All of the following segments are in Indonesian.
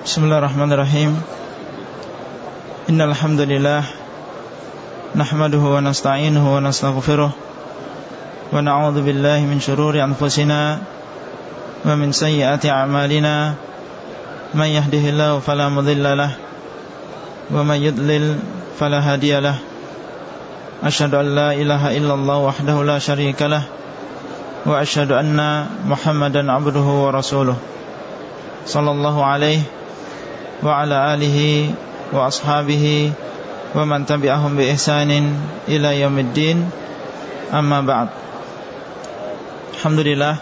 Bismillahirrahmanirrahim. Innal hamdalillah nahmaduhu wa nasta'inuhu wa nastaghfiruh wa na'udzu billahi min shururi anfusina wa min sayyiati a'malina. Man yahdihillahu fala wa man yudlil fala hadiya lah. Ashhadu an la ilaha illallah wahdahu la syarika lah wa ashhadu anna Muhammadan abduhu wa rasuluh. Sallallahu alaihi wa ala alihi wa ashabihi wa man tabi'ahum bi ihsanin ila yaumiddin. Amma ba'd. Alhamdulillah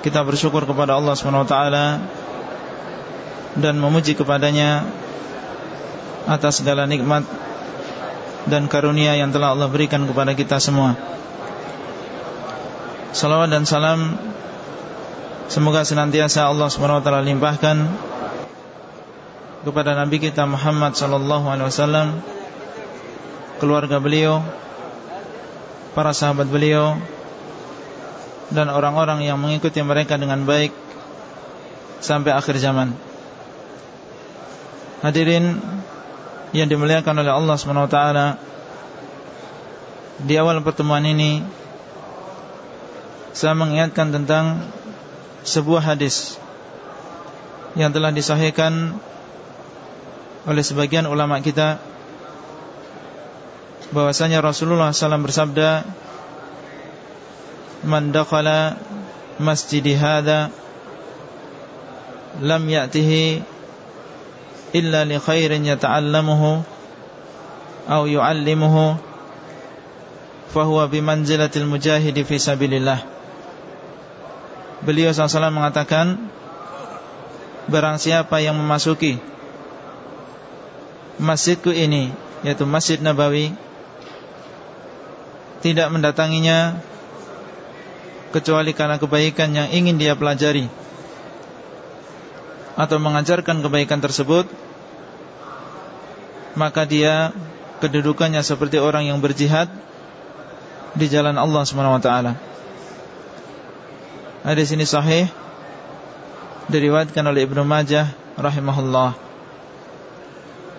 kita bersyukur kepada Allah taala dan memuji kepadanya atas segala nikmat dan karunia yang telah Allah berikan kepada kita semua. Salawat dan salam semoga senantiasa Allah taala limpahkan kepada Nabi kita Muhammad sallallahu alaihi wasallam, keluarga beliau, para sahabat beliau dan orang-orang yang mengikuti mereka dengan baik sampai akhir zaman. Hadirin yang dimuliakan oleh Allah Subhanahu wa taala, di awal pertemuan ini saya mengingatkan tentang sebuah hadis yang telah disahihkan oleh sebagian ulama kita bahwasanya Rasulullah SAW bersabda man dakhala masjid hadha lam ya'tihi illa li khairin yata'allamuhu aw yu'allimuhu fahuwa bimanzilatil mujahidi fi sabilillah. Beliau SAW mengatakan barang siapa yang memasuki masjidku ini yaitu Masjid Nabawi tidak mendatanginya kecuali karena kebaikan yang ingin dia pelajari atau mengajarkan kebaikan tersebut maka dia kedudukannya seperti orang yang berjihad di jalan Allah taala. Hadis ini sahih diriwayatkan oleh Ibnu Majah rahimahullah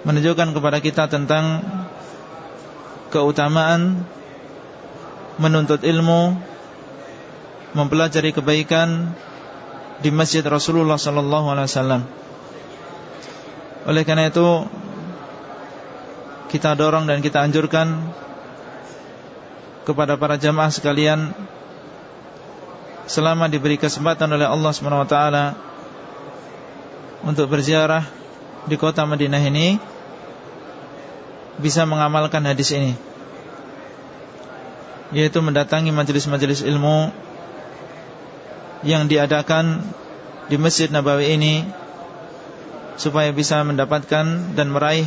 menunjukkan kepada kita tentang keutamaan menuntut ilmu mempelajari kebaikan di masjid Rasulullah sallallahu alaihi wasallam. Oleh karena itu kita dorong dan kita anjurkan kepada para jamaah sekalian selama diberi kesempatan oleh Allah Subhanahu wa taala untuk berziarah di kota Madinah ini bisa mengamalkan hadis ini yaitu mendatangi majelis-majelis ilmu yang diadakan di Masjid Nabawi ini supaya bisa mendapatkan dan meraih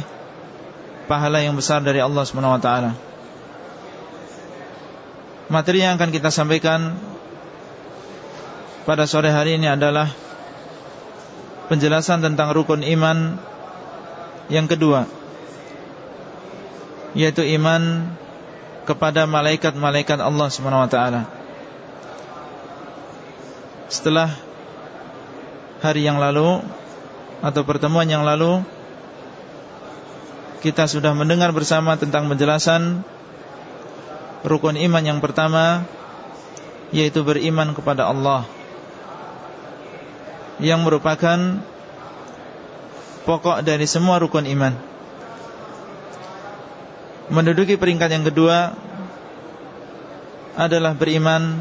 pahala yang besar dari Allah taala. Materi yang akan kita sampaikan pada sore hari ini adalah penjelasan tentang rukun iman yang kedua yaitu iman kepada malaikat-malaikat Allah Subhanahu wa taala. Setelah hari yang lalu atau pertemuan yang lalu kita sudah mendengar bersama tentang penjelasan rukun iman yang pertama yaitu beriman kepada Allah yang merupakan pokok dari semua rukun iman. Menduduki peringkat yang kedua adalah beriman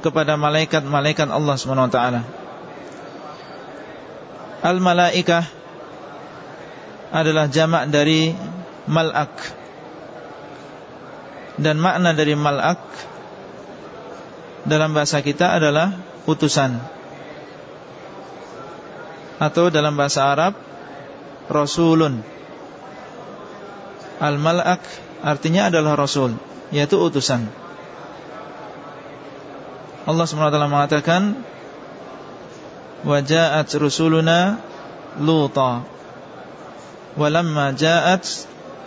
kepada malaikat-malaikat Allah SWT Al-malaikah adalah jamak dari malak. Dan makna dari malak dalam bahasa kita adalah utusan. Atau dalam bahasa Arab rasulun Al-malak artinya adalah rasul Yaitu utusan. Allah SWT mengatakan Waja'at rusuluna luta. Walamma ja'at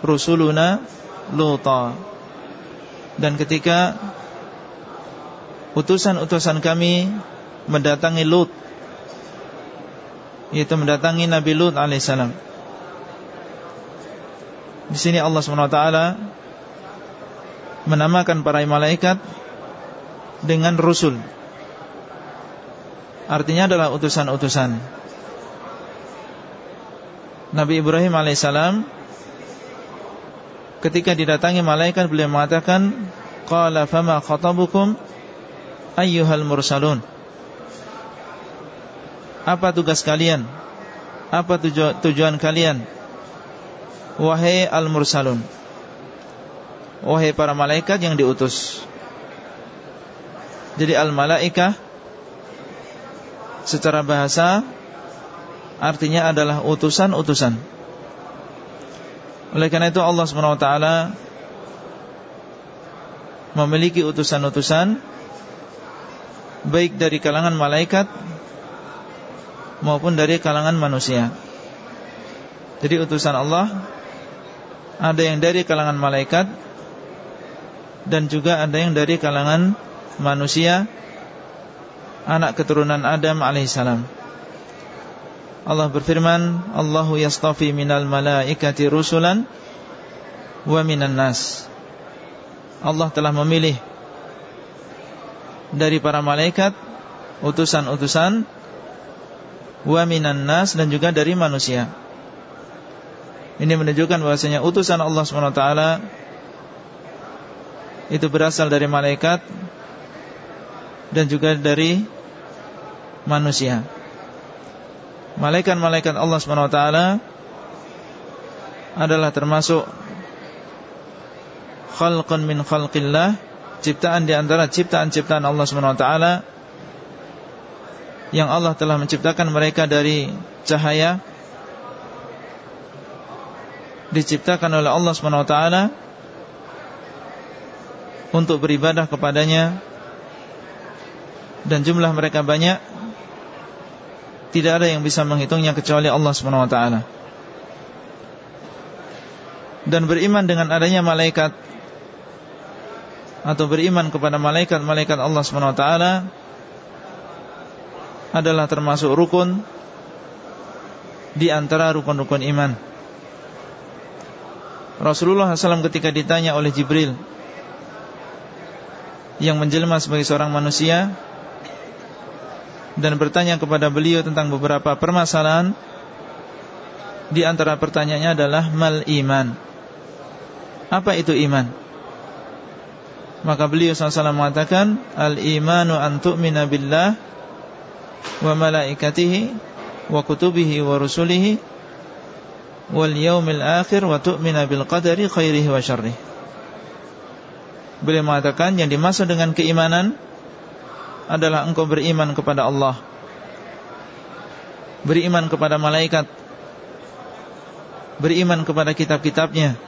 rusuluna luta. Dan ketika Utusan-utusan kami Mendatangi Lut yaitu mendatangi Nabi Lut alaihissalam. Di sini Allah SWT menamakan para malaikat dengan rusul. Artinya adalah utusan-utusan. Nabi Ibrahim alaihissalam ketika didatangi malaikat beliau mengatakan, "Qala fama khatabukum ayyuhal mursalun?" Apa tugas kalian? Apa tuju tujuan kalian? Wahai al-mursalun. Wahai para malaikat yang diutus. Jadi al-malaikah Secara bahasa Artinya adalah utusan-utusan. Oleh karena itu Allah SWT Memiliki utusan-utusan Baik dari kalangan malaikat Maupun dari kalangan manusia. Jadi utusan Allah ada yang dari kalangan malaikat dan juga ada yang dari kalangan manusia anak keturunan Adam alaihissalam. Allah berfirman, Allahu yastafi minal malaikati rusulan wa minan nas. Allah telah memilih dari para malaikat utusan-utusan wa minan nas dan juga dari manusia. Ini menunjukkan bahwasanya utusan Allah SWT itu berasal dari malaikat dan juga dari manusia. Malaikat-malaikat Allah SWT adalah termasuk khalqun min khalqillah, ciptaan di antara ciptaan-ciptaan Allah SWT yang Allah telah menciptakan mereka dari cahaya diciptakan oleh Allah SWT untuk beribadah kepadanya dan jumlah mereka banyak tidak ada yang bisa menghitungnya kecuali Allah SWT dan beriman dengan adanya malaikat atau beriman kepada malaikat-malaikat Allah SWT adalah termasuk rukun di antara rukun-rukun iman. Rasulullah SAW ketika ditanya oleh Jibril Yang menjelma sebagai seorang manusia Dan bertanya kepada beliau tentang beberapa permasalahan Di antara pertanyaannya adalah Mal iman Apa itu iman? Maka beliau SAW mengatakan Al-imanu an tu'mina billah Wa malaikatihi Wa kutubihi wa rusulihi wal yaumil akhir wa tu'mina bil qadari khairihi wa syarrih. Beliau mengatakan yang dimaksud dengan keimanan adalah engkau beriman kepada Allah. Beriman kepada malaikat. Beriman kepada kitab-kitabnya.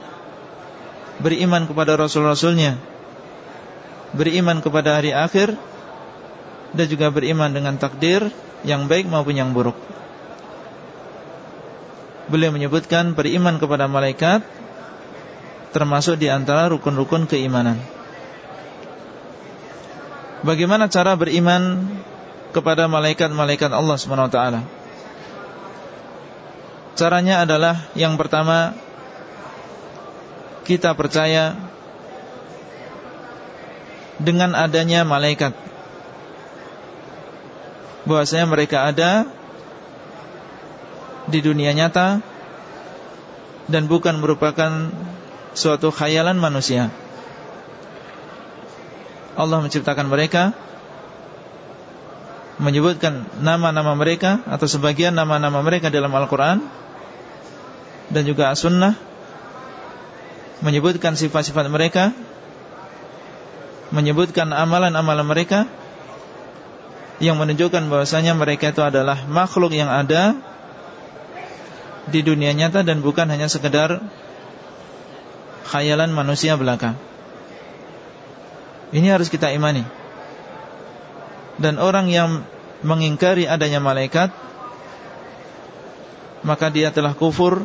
Beriman kepada rasul-rasulnya. Beriman kepada hari akhir dan juga beriman dengan takdir yang baik maupun yang buruk. Beliau menyebutkan beriman kepada malaikat termasuk di antara rukun-rukun keimanan. Bagaimana cara beriman kepada malaikat-malaikat Allah SWT? Caranya adalah yang pertama kita percaya dengan adanya malaikat bahwasanya mereka ada di dunia nyata dan bukan merupakan suatu khayalan manusia. Allah menciptakan mereka menyebutkan nama-nama mereka atau sebagian nama-nama mereka dalam Al-Qur'an dan juga As-Sunnah menyebutkan sifat-sifat mereka menyebutkan amalan-amalan mereka yang menunjukkan bahwasanya mereka itu adalah makhluk yang ada di dunia nyata dan bukan hanya sekedar khayalan manusia belaka. Ini harus kita imani. Dan orang yang mengingkari adanya malaikat maka dia telah kufur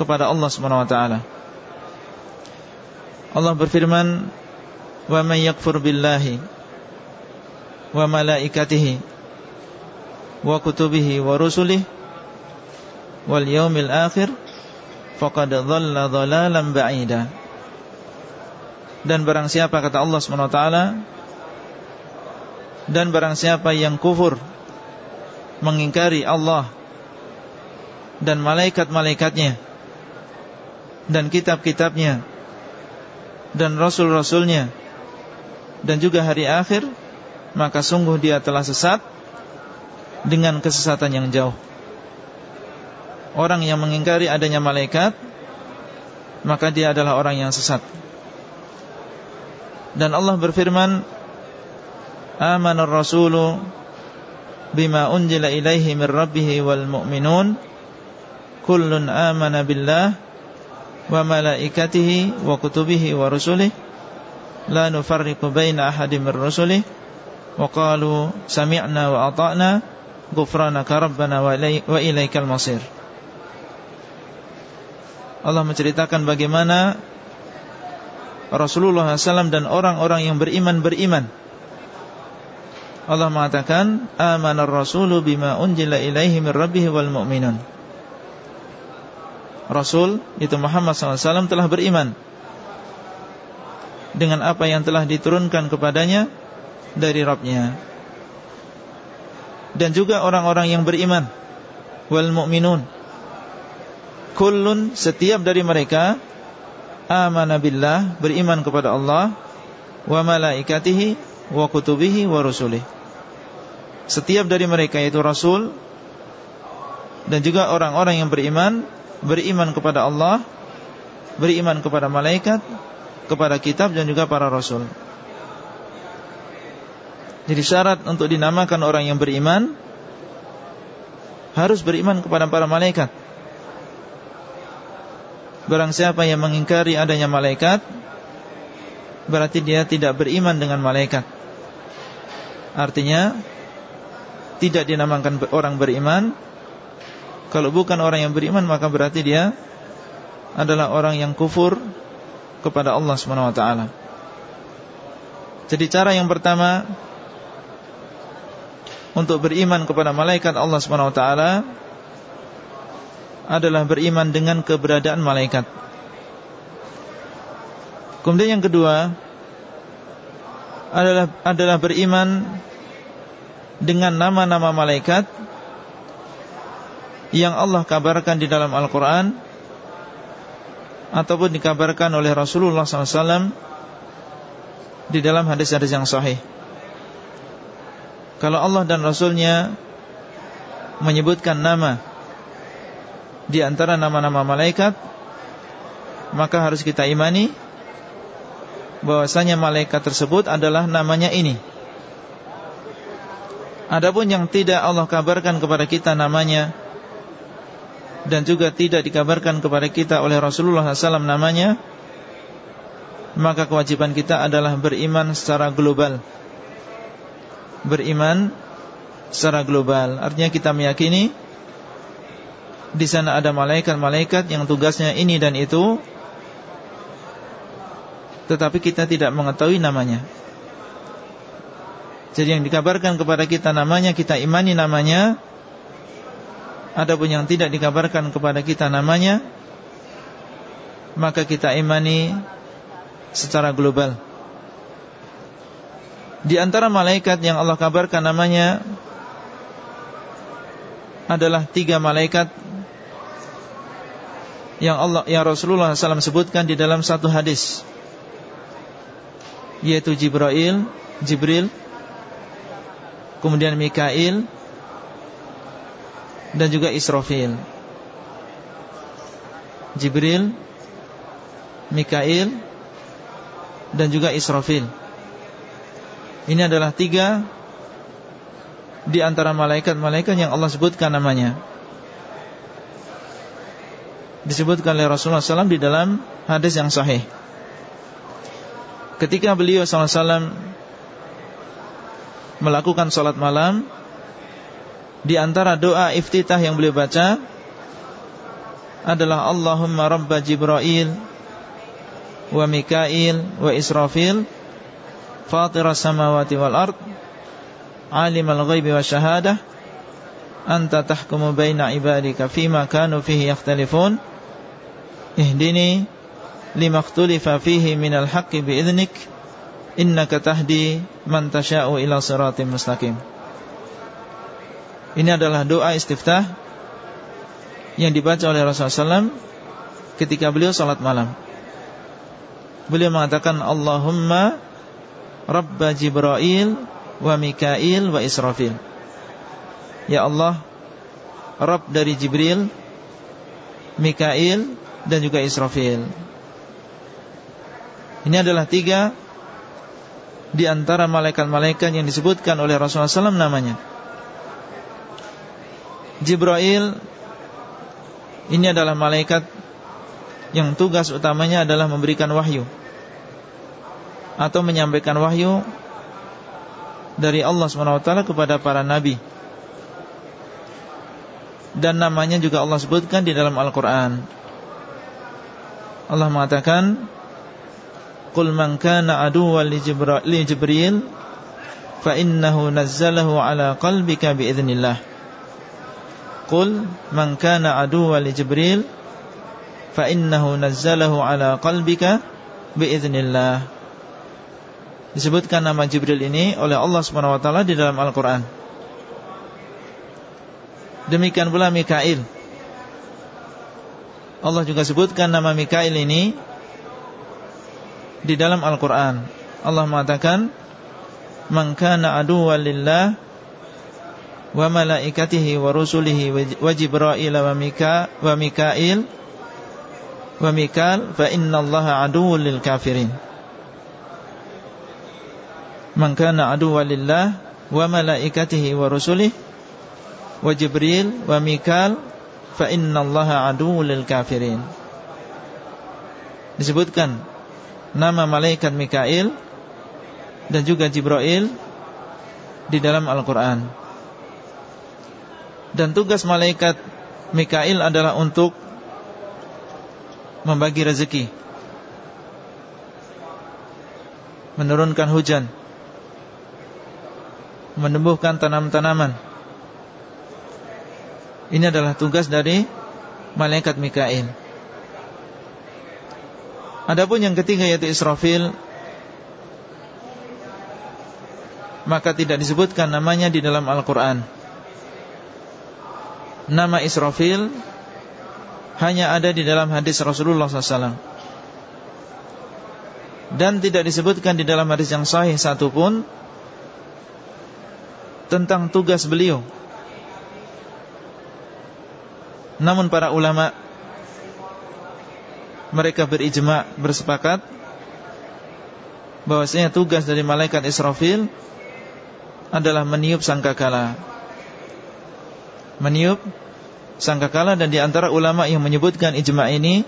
kepada Allah Subhanahu wa taala. Allah berfirman, "Wa may yakfur billahi wa malaikatihi wa kutubihi wa rusulih wal yaumil akhir faqad dhalla dhalalan ba'ida. Dan barang siapa kata Allah SWT dan barang siapa yang kufur mengingkari Allah dan malaikat-malaikatnya dan kitab-kitabnya dan rasul-rasulnya dan juga hari akhir maka sungguh dia telah sesat dengan kesesatan yang jauh orang yang mengingkari adanya malaikat maka dia adalah orang yang sesat. Dan Allah berfirman amanar rasulu bima unjila ilaihi min rabbih wal mu'minun kullun amana billah wa malaikatihi wa kutubihi wa rusulih la nufarriqu baina ahadin min rusulih wa qalu sami'na wa ata'na ghufranaka rabbana wa ilaikal masir Allah menceritakan bagaimana Rasulullah SAW dan orang-orang yang beriman beriman. Allah mengatakan amanar rasulu bima unjila ilaihi min rabbih wal mu'minun. Rasul itu Muhammad SAW telah beriman dengan apa yang telah diturunkan kepadanya dari Rabbnya. Dan juga orang-orang yang beriman wal mu'minun kullun setiap dari mereka amana billah beriman kepada Allah wa malaikatihi wa kutubihi wa rusulih setiap dari mereka itu rasul dan juga orang-orang yang beriman beriman kepada Allah, beriman kepada malaikat, kepada kitab dan juga para rasul. Jadi syarat untuk dinamakan orang yang beriman harus beriman kepada para malaikat. Barang siapa yang mengingkari adanya malaikat Berarti dia tidak beriman dengan malaikat. Artinya Tidak dinamakan orang beriman. Kalau bukan orang yang beriman maka berarti dia adalah orang yang kufur kepada Allah SWT Jadi cara yang pertama untuk beriman kepada malaikat Allah SWT adalah beriman dengan keberadaan malaikat. Kemudian yang kedua adalah adalah beriman dengan nama-nama malaikat yang Allah kabarkan di dalam Al-Quran Ataupun dikabarkan oleh Rasulullah SAW Di dalam hadis-hadis yang sahih Kalau Allah dan Rasulnya Menyebutkan nama Di antara nama-nama malaikat Maka harus kita imani bahwasanya malaikat tersebut adalah namanya ini. Adapun yang tidak Allah kabarkan kepada kita namanya dan juga tidak dikabarkan kepada kita oleh Rasulullah SAW namanya maka kewajiban kita adalah beriman secara global. Beriman secara global. Artinya kita meyakini di sana ada malaikat-malaikat yang tugasnya ini dan itu. Tetapi kita tidak mengetahui namanya. Jadi yang dikabarkan kepada kita namanya kita imani namanya. Adapun yang tidak dikabarkan kepada kita namanya Maka kita imani Secara global. Di antara malaikat yang Allah kabarkan namanya Adalah tiga malaikat Yang Allah yang Rasulullah SAW sebutkan di dalam satu hadis Yaitu Jibril Jibril Kemudian Mikail dan juga Israfil. Jibril Mikail dan juga Israfil. Ini adalah tiga Di antara malaikat-malaikat yang Allah sebutkan namanya. Disebutkan oleh Rasulullah SAW di dalam hadis yang sahih. Ketika beliau SAW Melakukan sholat malam di antara doa iftitah yang beliau baca adalah Allahumma rabba Jibril wa Mikail wa Israfil fatiras samawati wal ard alimal ghaibi wa syahadah anta tahkumu baina ibadika fima kanu fihi yakhtalifun ihdini lima ikhtulifa fihi minal haqqi bi'idhnik innaka tahdi man tasha'u ila siratim mustaqim Ini adalah doa istiftah yang dibaca oleh Rasulullah SAW ketika beliau salat malam. Beliau mengatakan Allahumma Rabba Jibril wa Mikail wa Israfil. Ya Allah, Rabb dari Jibril, Mikail dan juga Israfil. Ini adalah tiga di antara malaikat-malaikat yang disebutkan oleh Rasulullah SAW namanya. Jibril ini adalah malaikat yang tugas utamanya adalah memberikan wahyu atau menyampaikan wahyu dari Allah SWT kepada para nabi. Dan namanya juga Allah sebutkan di dalam Al-Quran. Allah mengatakan, "Qul man kana aduwwan li Jibril fa innahu nazzalahu ala qalbika bi idznillah." Qul man kana aduwwan li Jibril fa innahu nazzalahu ala qalbika bi idznillah. Disebutkan nama Jibril ini oleh Allah Subhanahu wa taala di dalam Al-Qur'an. Demikian pula Mikail. Allah juga sebutkan nama Mikail ini di dalam Al-Qur'an. Allah mengatakan, "Man kana aduwwan lillah wa malaikatihi wa rusulihi wa Jibril wa Mika wa Mikail wa Mikal fa innallaha aduwwul lil kafirin Man kana aduwwan lillah wa malaikatihi wa rusulihi wa Jibril wa Mikal fa innallaha aduwwul lil kafirin. Disebutkan nama malaikat Mikail dan juga Jibril di dalam Al-Qur'an. Dan tugas malaikat Mikail adalah untuk membagi rezeki menurunkan hujan menumbuhkan tanam-tanaman. Ini adalah tugas dari malaikat Mikail. Adapun yang ketiga yaitu Israfil maka tidak disebutkan namanya di dalam Al-Qur'an. Nama Israfil hanya ada di dalam hadis Rasulullah SAW dan tidak disebutkan di dalam hadis yang sahih satupun tentang tugas beliau. Namun para ulama mereka berijma bersepakat bahwasanya tugas dari malaikat Israfil adalah meniup sangkakala meniup sangkakala dan di antara ulama yang menyebutkan ijma ini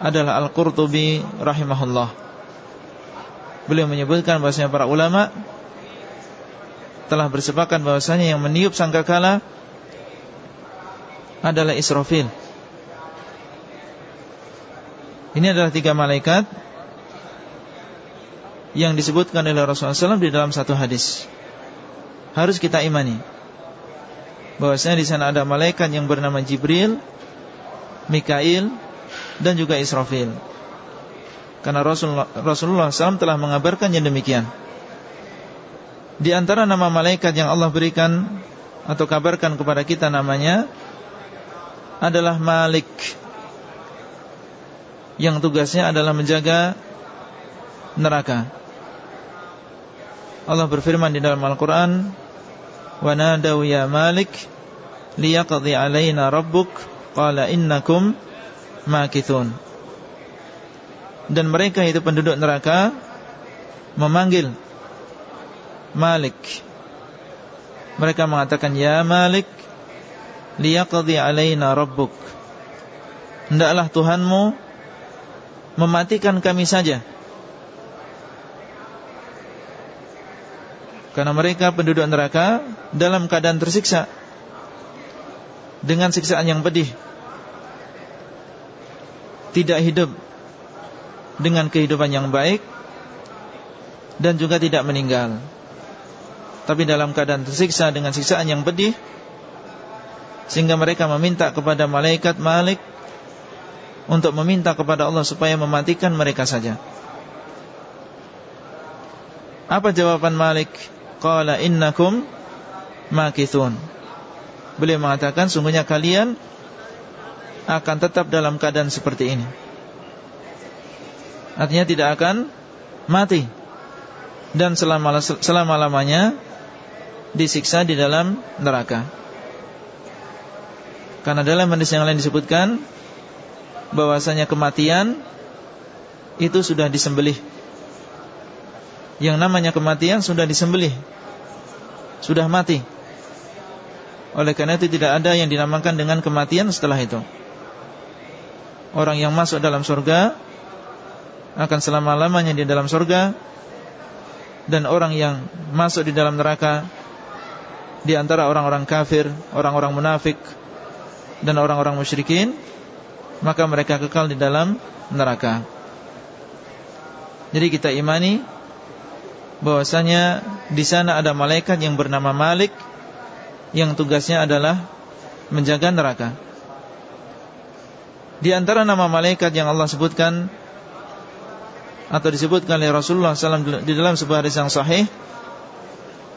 adalah Al-Qurtubi rahimahullah. Beliau menyebutkan bahwasanya para ulama telah bersepakat bahwasanya yang meniup sangkakala adalah Israfil. Ini adalah tiga malaikat yang disebutkan oleh Rasulullah SAW di dalam satu hadis. Harus kita imani bahwasanya di sana ada malaikat yang bernama Jibril, Mikail dan juga Israfil. Karena Rasulullah, Rasulullah SAW telah mengabarkan yang demikian. Di antara nama malaikat yang Allah berikan atau kabarkan kepada kita namanya adalah Malik yang tugasnya adalah menjaga neraka. Allah berfirman di dalam Al-Quran wa nadaw ya Malik liyaqdi alaina rabbuk qala innakum dan mereka itu penduduk neraka memanggil Malik mereka mengatakan ya Malik liyaqdi alaina rabbuk hendaklah Tuhanmu mematikan kami saja Karena mereka penduduk neraka dalam keadaan tersiksa dengan siksaan yang pedih. Tidak hidup dengan kehidupan yang baik dan juga tidak meninggal. Tapi dalam keadaan tersiksa dengan siksaan yang pedih Sehingga mereka meminta kepada malaikat Malik Untuk meminta kepada Allah supaya mematikan mereka saja. Apa jawaban Malik? Qala innakum makithun. Beliau mengatakan sungguhnya kalian akan tetap dalam keadaan seperti ini. Artinya tidak akan mati. Dan selama-lamanya Disiksa di dalam neraka. Karena dalam hadis yang lain disebutkan bahwasanya kematian Itu sudah disembelih. Yang namanya kematian sudah disembelih. Sudah mati. Oleh karena itu tidak ada yang dinamakan dengan kematian setelah itu. Orang yang masuk dalam surga akan selama-lamanya di dalam surga dan orang yang masuk di dalam neraka di antara orang-orang kafir, orang-orang munafik dan orang-orang musyrikin maka mereka kekal di dalam neraka. Jadi kita imani bahwasanya di sana ada malaikat yang bernama Malik yang tugasnya adalah menjaga neraka. Di antara nama malaikat yang Allah sebutkan atau disebutkan oleh Rasulullah SAW di dalam sebuah hadis yang sahih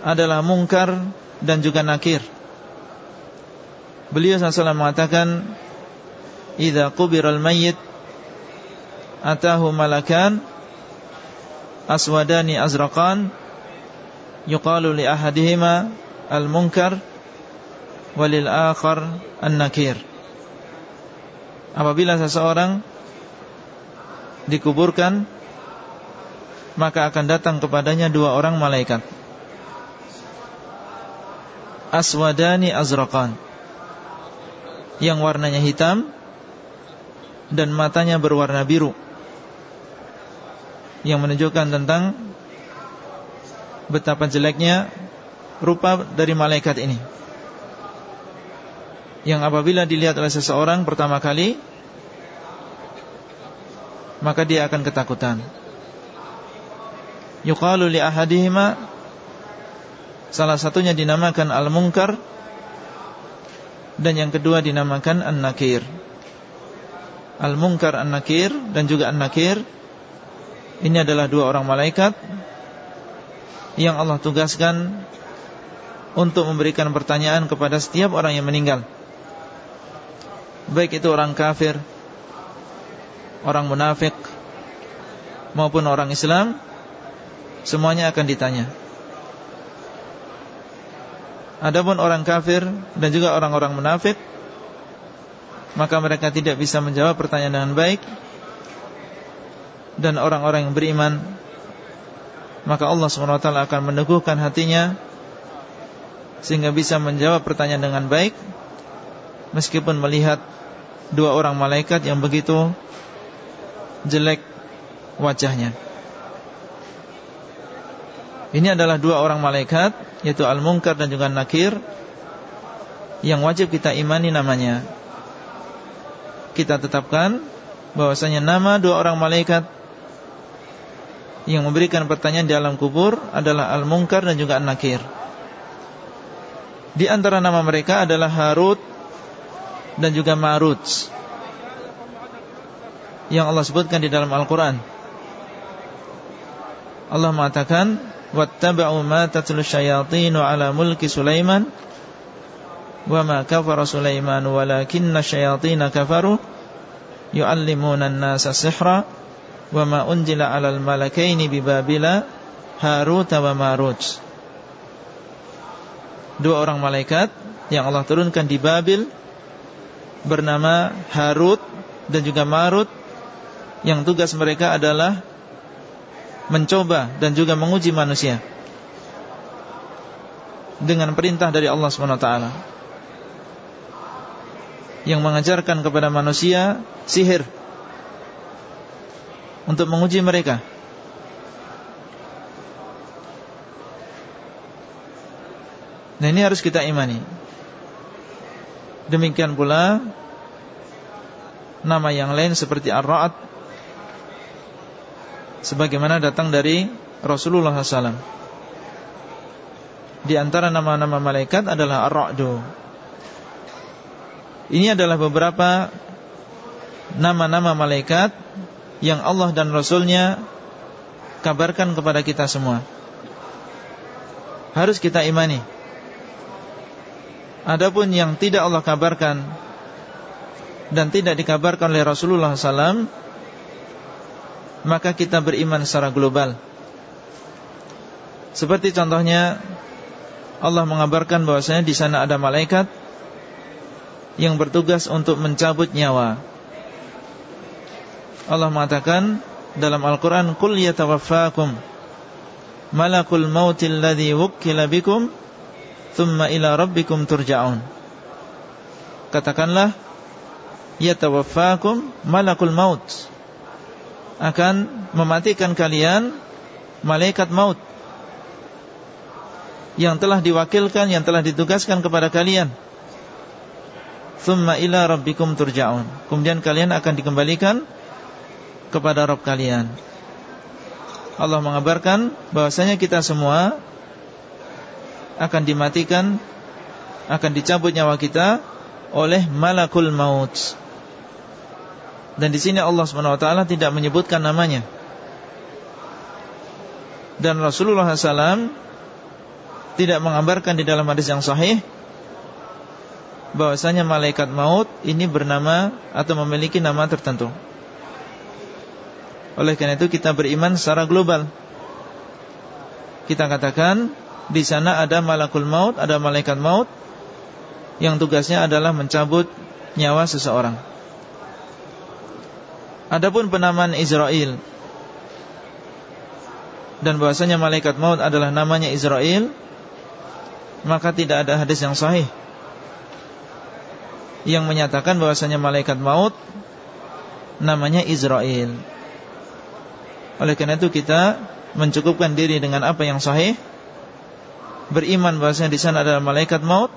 adalah mungkar dan juga nakir. Beliau SAW mengatakan, "Idza qubira al-mayyit atahu malakan aswadani azraqan yuqalu li ahadihima al-munkar walil akhar an-nakir." Apabila seseorang dikuburkan maka akan datang kepadanya dua orang malaikat aswadani azraqan. Yang warnanya hitam dan matanya berwarna biru. Yang menunjukkan tentang betapa jeleknya rupa dari malaikat ini. Yang apabila dilihat oleh seseorang pertama kali maka dia akan ketakutan. Yuqalu li ahadihima salah satunya dinamakan al-munkar dan yang kedua dinamakan an-nakir. Al-munkar an-nakir dan juga an-nakir ini adalah dua orang malaikat yang Allah tugaskan untuk memberikan pertanyaan kepada setiap orang yang meninggal. Baik itu orang kafir, orang munafik maupun orang Islam Semuanya akan ditanya Adapun orang kafir Dan juga orang-orang munafik Maka mereka tidak bisa menjawab pertanyaan dengan baik. Dan orang-orang yang beriman Maka Allah SWT akan meneguhkan hatinya Sehingga bisa menjawab pertanyaan dengan baik Meskipun melihat Dua orang malaikat yang begitu Jelek wajahnya. Ini adalah dua orang malaikat Yaitu Al-Munkar dan juga Nakir Yang wajib kita imani namanya. Kita tetapkan bahwasanya nama dua orang malaikat Yang memberikan pertanyaan di alam kubur Adalah Al-Munkar dan juga Nakir Di antara nama mereka adalah Harut Dan juga Marut Yang Allah sebutkan di dalam Al-Quran. Allah mengatakan wattaba'u ma tatlu syayatinu ala mulki Sulaiman wa ma kafara Sulaiman walakinna syayatina kafaru yu'allimuna an-nasa sihra wa ma unzila 'alal malakaini Dua orang malaikat yang Allah turunkan di Babil bernama Harut dan juga Marut. Yang tugas mereka adalah mencoba dan juga menguji manusia dengan perintah dari Allah SWT yang mengajarkan kepada manusia sihir untuk menguji mereka. Nah ini harus kita imani. Demikian pula nama yang lain seperti Ar-Ra'ad sebagaimana datang dari Rasulullah SAW. Di antara nama-nama malaikat adalah Ar-Ra'du. Ini adalah beberapa Nama-nama malaikat Yang Allah dan Rasulnya Kabarkan kepada kita semua. Harus kita imani. Adapun yang tidak Allah kabarkan Dan tidak dikabarkan oleh Rasulullah SAW Maka kita beriman secara global Seperti contohnya Allah mengabarkan bahwasanya di sana ada malaikat yang bertugas untuk mencabut nyawa. Allah mengatakan dalam Al-Qur'an qul yatawaffakum malakul mautil ladzi wukkila bikum thumma ila rabbikum turja'un. Katakanlah yatawaffakum malakul maut akan mematikan kalian malaikat maut yang telah diwakilkan, yang telah ditugaskan kepada kalian. Thumma ila rabbikum turja'un. Kemudian kalian akan dikembalikan kepada Rabb kalian. Allah mengabarkan bahwasanya kita semua akan dimatikan, akan dicabut nyawa kita oleh malakul maut. Dan di sini Allah SWT tidak menyebutkan namanya. Dan Rasulullah SAW tidak mengabarkan di dalam hadis yang sahih bahwasanya malaikat maut ini bernama atau memiliki nama tertentu. Oleh karena itu kita beriman secara global. Kita katakan di sana ada malakul maut, ada malaikat maut yang tugasnya adalah mencabut nyawa seseorang. Adapun penamaan Israel dan bahwasanya malaikat maut adalah namanya Israel maka tidak ada hadis yang sahih yang menyatakan bahwasanya malaikat maut namanya Israel. Oleh karena itu kita mencukupkan diri dengan apa yang sahih, beriman bahwasanya di sana adalah malaikat maut,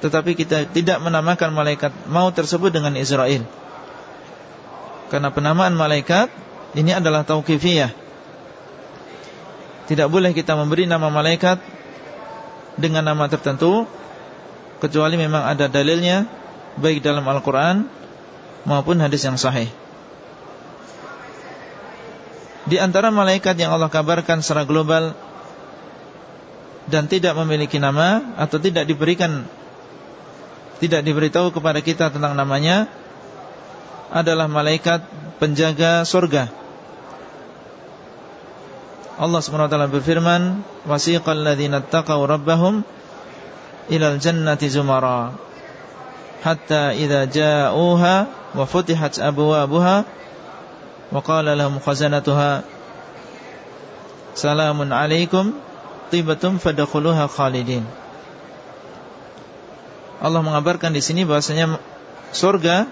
tetapi kita tidak menamakan malaikat maut tersebut dengan Israel. Karena penamaan malaikat ini adalah tauqifiyah. Tidak boleh kita memberi nama malaikat dengan nama tertentu kecuali memang ada dalilnya baik dalam Al-Qur'an maupun hadis yang sahih. Di antara malaikat yang Allah kabarkan secara global dan tidak memiliki nama atau tidak diberikan tidak diberitahu kepada kita tentang namanya adalah malaikat penjaga surga. Allah SWT berfirman wasiqal ladzina taqaw rabbahum ilal jannati zumara hatta idza ja'uha wa futihat abwabuha wa qala lahum khazanatuha salamun alaikum tibatum fadkhuluha khalidin Allah mengabarkan di sini bahwasanya surga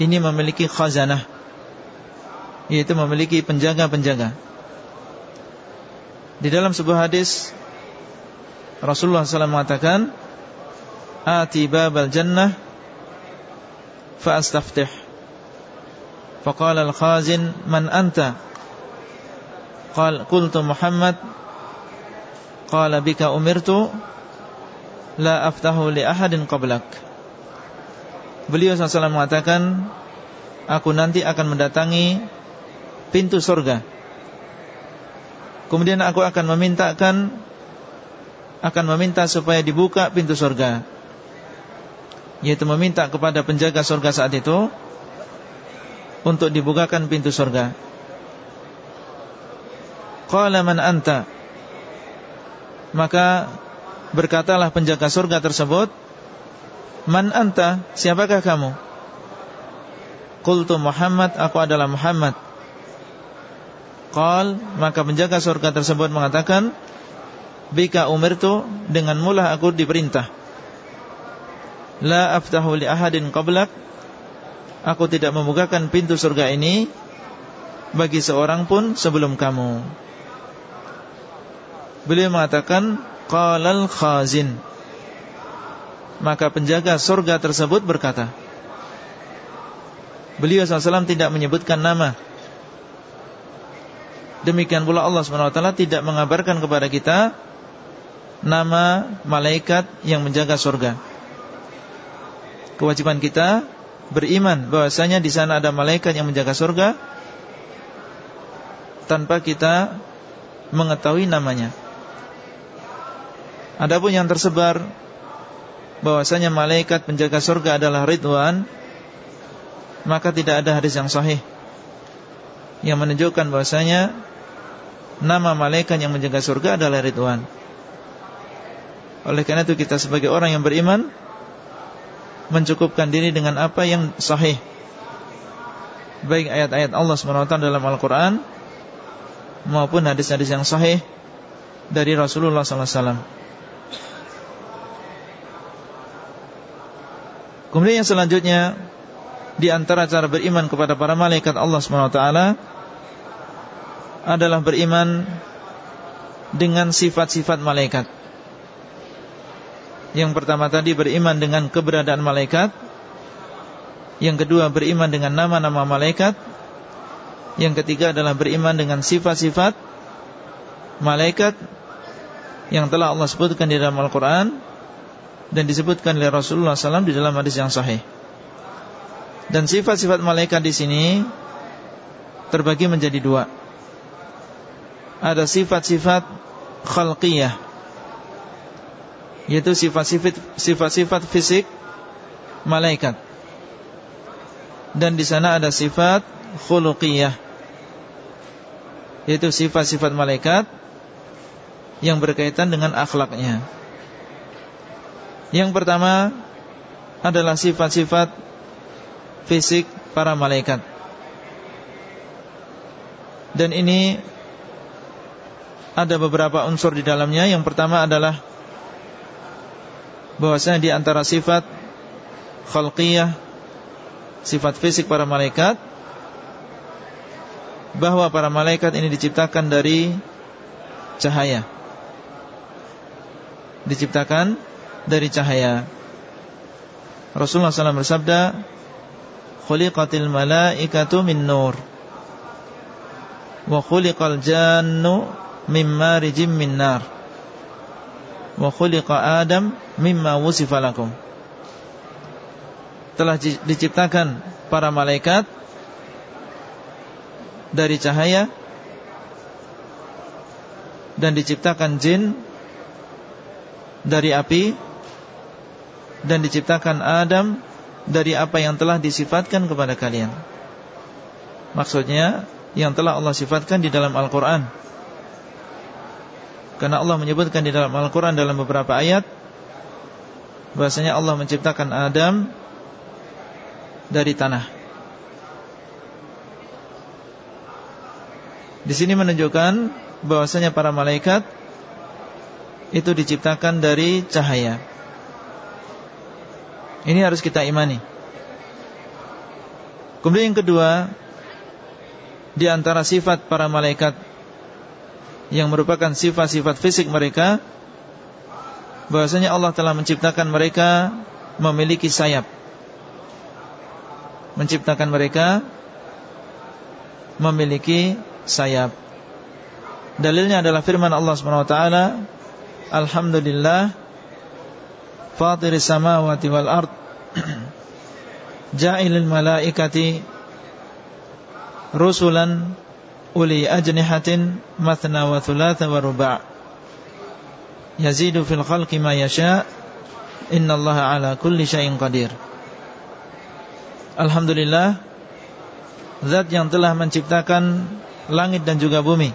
ini memiliki khazanah. Yaitu memiliki penjaga-penjaga. Di dalam sebuah hadis Rasulullah SAW mengatakan Ati babal jannah Fa'astaftih. Faqala al-khazin Man anta? Qal Qultu Muhammad. Qala bika umirtu La aftahu li ahadin qablak Beliau SAW mengatakan Aku nanti akan mendatangi Pintu surga Kemudian aku akan memintakan akan meminta supaya dibuka pintu surga. Yaitu meminta kepada penjaga surga saat itu untuk dibukakan pintu surga. Qala man anta? Maka berkatalah penjaga surga tersebut, "Man anta? Siapakah kamu?" Qultu Muhammad, aku adalah Muhammad. Qal maka penjaga surga tersebut mengatakan Bika umirtu dengan mula aku diperintah La aftahu li ahadin qablak Aku tidak membukakan pintu surga ini Bagi seorang pun sebelum kamu Beliau mengatakan Qalal khazin Maka penjaga surga tersebut berkata Beliau SAW tidak menyebutkan nama Demikian pula Allah SWT tidak mengabarkan kepada kita nama malaikat yang menjaga surga. Kewajiban kita beriman bahwasanya di sana ada malaikat yang menjaga surga tanpa kita mengetahui namanya. Adapun yang tersebar bahwasanya malaikat penjaga surga adalah Ridwan, maka tidak ada hadis yang sahih yang menunjukkan bahwasanya nama malaikat yang menjaga surga adalah Ridwan. Oleh karena itu kita sebagai orang yang beriman mencukupkan diri dengan apa yang sahih. Baik ayat-ayat Allah SWT dalam Al-Quran maupun hadis-hadis yang sahih dari Rasulullah SAW. Kemudian yang selanjutnya di antara cara beriman kepada para malaikat Allah SWT adalah beriman dengan sifat-sifat malaikat. Yang pertama tadi beriman dengan keberadaan malaikat. Yang kedua beriman dengan nama-nama malaikat. Yang ketiga adalah beriman dengan sifat-sifat Malaikat Yang telah Allah sebutkan di dalam Al-Quran Dan disebutkan oleh Rasulullah SAW di dalam hadis yang sahih Dan sifat-sifat malaikat di sini Terbagi menjadi dua Ada sifat-sifat khalqiyah yaitu sifat-sifat fisik malaikat. Dan di sana ada sifat khuluqiyah yaitu sifat-sifat malaikat yang berkaitan dengan akhlaknya. Yang pertama adalah sifat-sifat fisik para malaikat. Dan ini ada beberapa unsur di dalamnya. Yang pertama adalah bahwasanya di antara sifat khalqiyah sifat fisik para malaikat bahwa para malaikat ini diciptakan dari cahaya diciptakan dari cahaya. Rasulullah SAW bersabda khuliqatil malaikatu min nur. Wa khuliqal jannu mimma rijim min nar. Wa khuliqa Adam mimma wusifa lakum. Telah diciptakan para malaikat dari cahaya dan diciptakan jin dari api dan diciptakan Adam dari apa yang telah disifatkan kepada kalian. Maksudnya yang telah Allah sifatkan di dalam Al-Qur'an karena Allah menyebutkan di dalam Al-Quran dalam beberapa ayat bahasanya Allah menciptakan Adam dari tanah. Di sini menunjukkan bahwasanya para malaikat itu diciptakan dari cahaya. Ini harus kita imani. Kemudian yang kedua, di antara sifat para malaikat yang merupakan sifat-sifat fisik mereka bahwasanya Allah telah menciptakan mereka memiliki sayap menciptakan mereka memiliki sayap dalilnya adalah firman Allah SWT Alhamdulillah Fatiris samawati wal ard Ja'ilil malaikati Rusulan uli ajnihatin mathna wa thulatha wa ruba' yazidu fil khalqi ma yasha innallaha ala kulli syai'in qadir Alhamdulillah Zat yang telah menciptakan langit dan juga bumi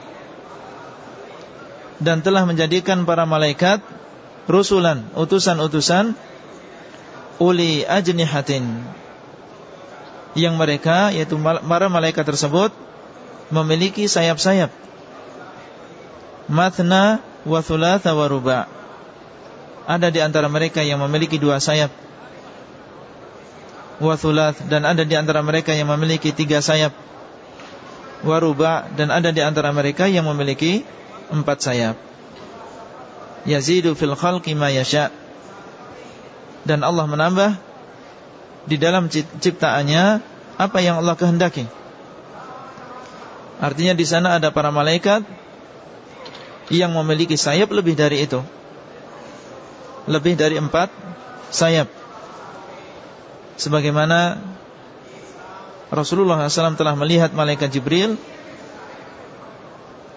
Dan telah menjadikan para malaikat Rusulan, utusan-utusan Uli ajnihatin Yang mereka, yaitu para malaikat tersebut memiliki sayap-sayap. Mathna wa thulatha wa ruba. Ada di antara mereka yang memiliki dua sayap. Wa thulath dan ada di antara mereka yang memiliki tiga sayap. Wa ruba dan ada di antara mereka yang memiliki empat sayap. Yazidu fil khalqi ma yasha. Dan Allah menambah di dalam ciptaannya apa yang Allah kehendaki. Artinya di sana ada para malaikat yang memiliki sayap lebih dari itu. lebih dari empat sayap Sebagaimana Rasulullah SAW telah melihat malaikat Jibril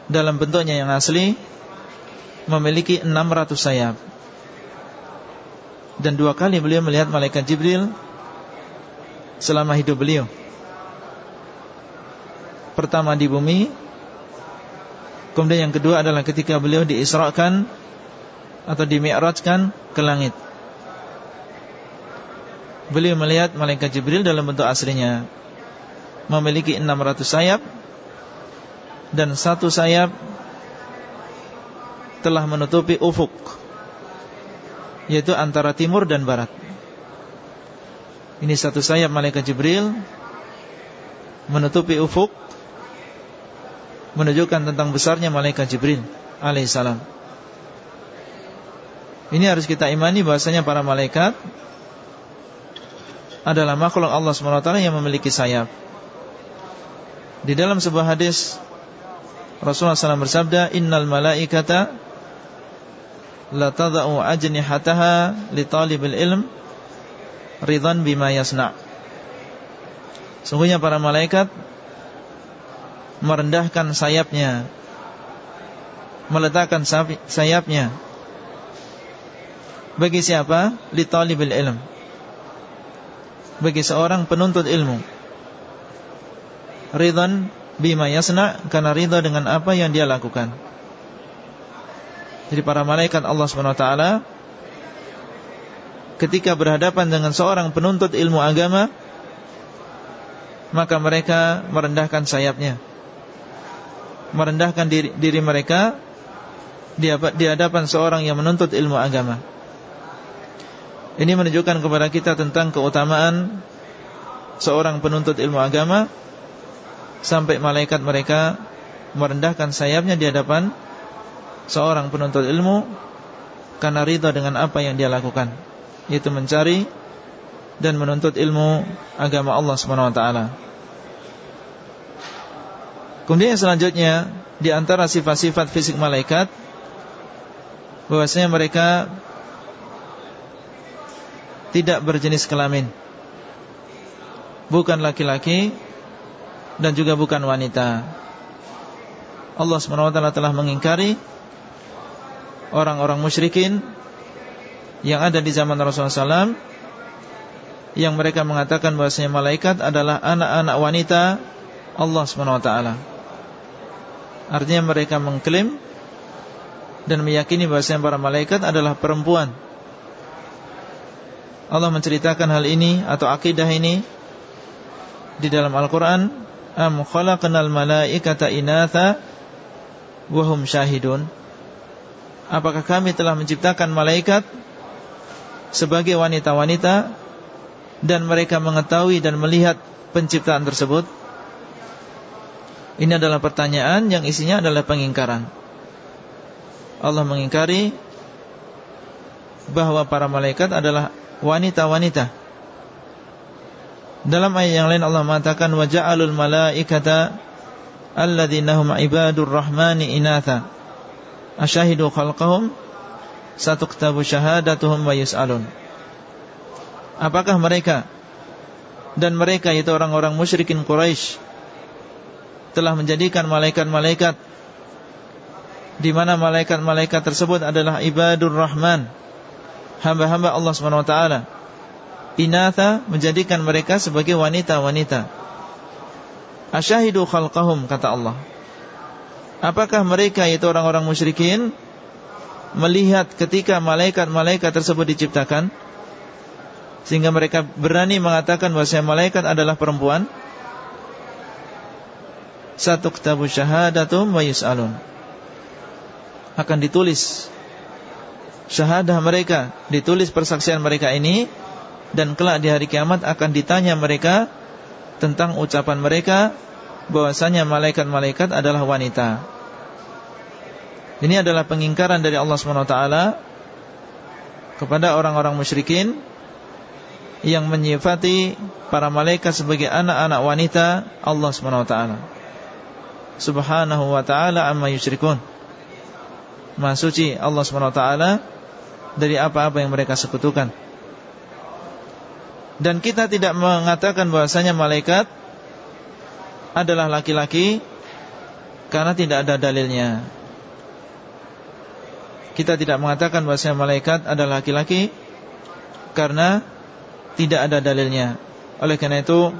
Dalam bentuknya yang asli Memiliki 600 sayap. Dan dua kali beliau melihat malaikat Jibril Selama hidup beliau. Pertama di bumi Kemudian yang kedua adalah ketika beliau diisrakan Atau dimi'rajkan ke langit. Beliau melihat malaikat Jibril dalam bentuk aslinya Memiliki 600 sayap Dan satu sayap Telah menutupi ufuk Yaitu antara timur dan barat Ini satu sayap malaikat Jibril Menutupi ufuk menunjukkan tentang besarnya malaikat Jibril alaihissalam. Ini harus kita imani bahasanya para malaikat adalah makhluk Allah SWT yang memiliki sayap. Di dalam sebuah hadis Rasulullah SAW bersabda, "Innal malaikata la tada'u ajnihataha li talibil ilm ridhan bima yasna'." Sungguhnya para malaikat merendahkan sayapnya meletakkan sayapnya bagi siapa? li talibil ilm bagi seorang penuntut ilmu ridhan bima yasna karena ridha dengan apa yang dia lakukan jadi para malaikat Allah SWT ketika berhadapan dengan seorang penuntut ilmu agama maka mereka merendahkan sayapnya merendahkan diri, diri mereka di hadapan seorang yang menuntut ilmu agama. Ini menunjukkan kepada kita tentang keutamaan seorang penuntut ilmu agama sampai malaikat mereka merendahkan sayapnya di hadapan seorang penuntut ilmu karena ridha dengan apa yang dia lakukan, yaitu mencari dan menuntut ilmu agama Allah Subhanahu wa taala. Kemudian selanjutnya di antara sifat-sifat fisik malaikat bahwasanya mereka tidak berjenis kelamin. Bukan laki-laki dan juga bukan wanita. Allah SWT telah mengingkari orang-orang musyrikin yang ada di zaman Rasulullah SAW yang mereka mengatakan bahwasanya malaikat adalah anak-anak wanita Allah SWT. Artinya mereka mengklaim dan meyakini bahwa para malaikat adalah perempuan. Allah menceritakan hal ini atau akidah ini di dalam Al-Qur'an, "Am khalaqnal malaikata inatha wa hum syahidun?" Apakah kami telah menciptakan malaikat sebagai wanita-wanita dan mereka mengetahui dan melihat penciptaan tersebut? Ini adalah pertanyaan yang isinya adalah pengingkaran. Allah mengingkari Bahwa para malaikat adalah wanita-wanita. Dalam ayat yang lain Allah mengatakan Waja'alul malaikata Alladhinahum ibadur rahmani inatha Asyahidu khalqahum Satuktabu syahadatuhum wa yus'alun. Apakah mereka Dan mereka itu orang-orang musyrikin Quraisy telah menjadikan malaikat-malaikat di mana malaikat-malaikat tersebut adalah ibadur rahman hamba-hamba Allah SWT inatha menjadikan mereka sebagai wanita-wanita. Asyahidu khalqahum kata Allah apakah mereka itu orang-orang musyrikin melihat ketika malaikat-malaikat tersebut diciptakan? Sehingga mereka berani mengatakan bahwa malaikat adalah perempuan. Satu kitabu syahadatum wa yus'alun. Akan ditulis. Syahadah mereka ditulis persaksian mereka ini. Dan kelak di hari kiamat akan ditanya mereka tentang ucapan mereka bahwasanya malaikat-malaikat adalah wanita. Ini adalah pengingkaran dari Allah SWT kepada orang-orang musyrikin yang menyifati para malaikat sebagai anak-anak wanita Allah SWT subhanahu wa ta'ala amma yusyrikun. Maha suci Allah ta'ala dari apa-apa yang mereka sekutukan. Dan kita tidak mengatakan bahwasanya malaikat adalah laki-laki karena tidak ada dalilnya. Kita tidak mengatakan bahwasanya malaikat adalah laki-laki karena tidak ada dalilnya. Oleh karena itu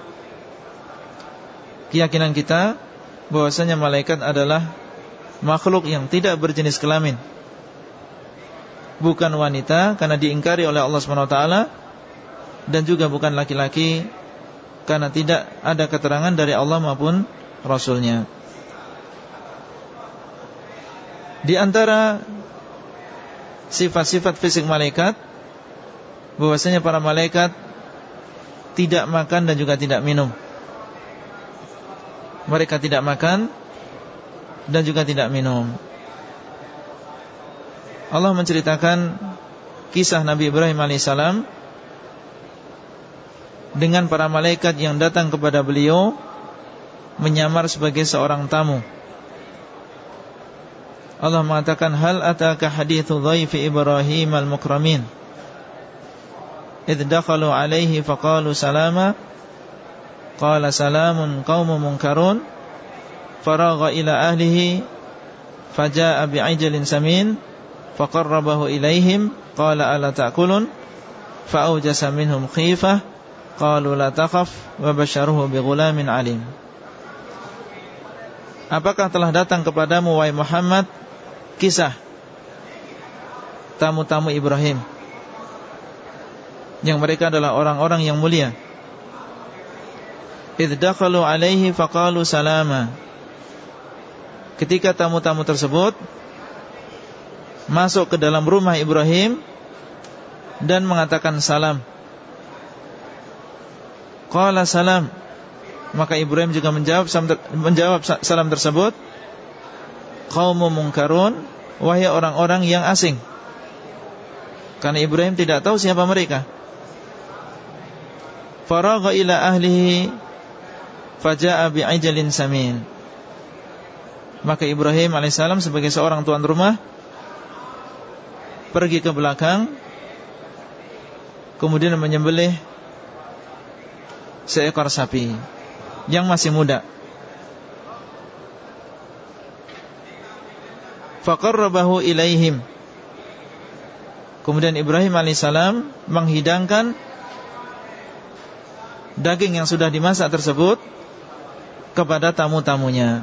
keyakinan kita bahwasanya malaikat adalah makhluk yang tidak berjenis kelamin. Bukan wanita karena diingkari oleh Allah SWT dan juga bukan laki-laki karena tidak ada keterangan dari Allah maupun Rasulnya. Di antara sifat-sifat fisik malaikat bahwasanya para malaikat tidak makan dan juga tidak minum. Mereka tidak makan dan juga tidak minum. Allah menceritakan kisah Nabi Ibrahim alaihissalam dengan para malaikat yang datang kepada beliau menyamar sebagai seorang tamu. Allah mengatakan hal ataka hadithu dhaifi Ibrahim al-mukramin? Idh dakhalu alaihi faqalu salama. Qala salamun qaumun munkarun. Faragha ila ahlihi faja'a bi'ajlin samin. Faqarrabahu ilaihim qala ala ta'kulun? Fa'awjasa minhum khifah qalu la takhaf wa basyaruhu bighulamin alim Apakah telah datang kepadamu wahai Muhammad kisah tamu-tamu Ibrahim yang mereka adalah orang-orang yang mulia. Idh dakhalu alaihi faqalu salama. Ketika tamu-tamu tersebut masuk ke dalam rumah Ibrahim dan mengatakan salam. Qala salam. Maka Ibrahim juga menjawab menjawab salam tersebut. Qaumun munkarun wahai orang-orang yang asing. Karena Ibrahim tidak tahu siapa mereka. Faragha ila ahlihi faja'a bi'ajalin samin. Maka Ibrahim alaihissalam sebagai seorang tuan rumah pergi ke belakang kemudian menyembelih seekor sapi yang masih muda. faqarrabahu ilaihim Kemudian Ibrahim alaihissalam menghidangkan daging yang sudah dimasak tersebut kepada tamu-tamunya.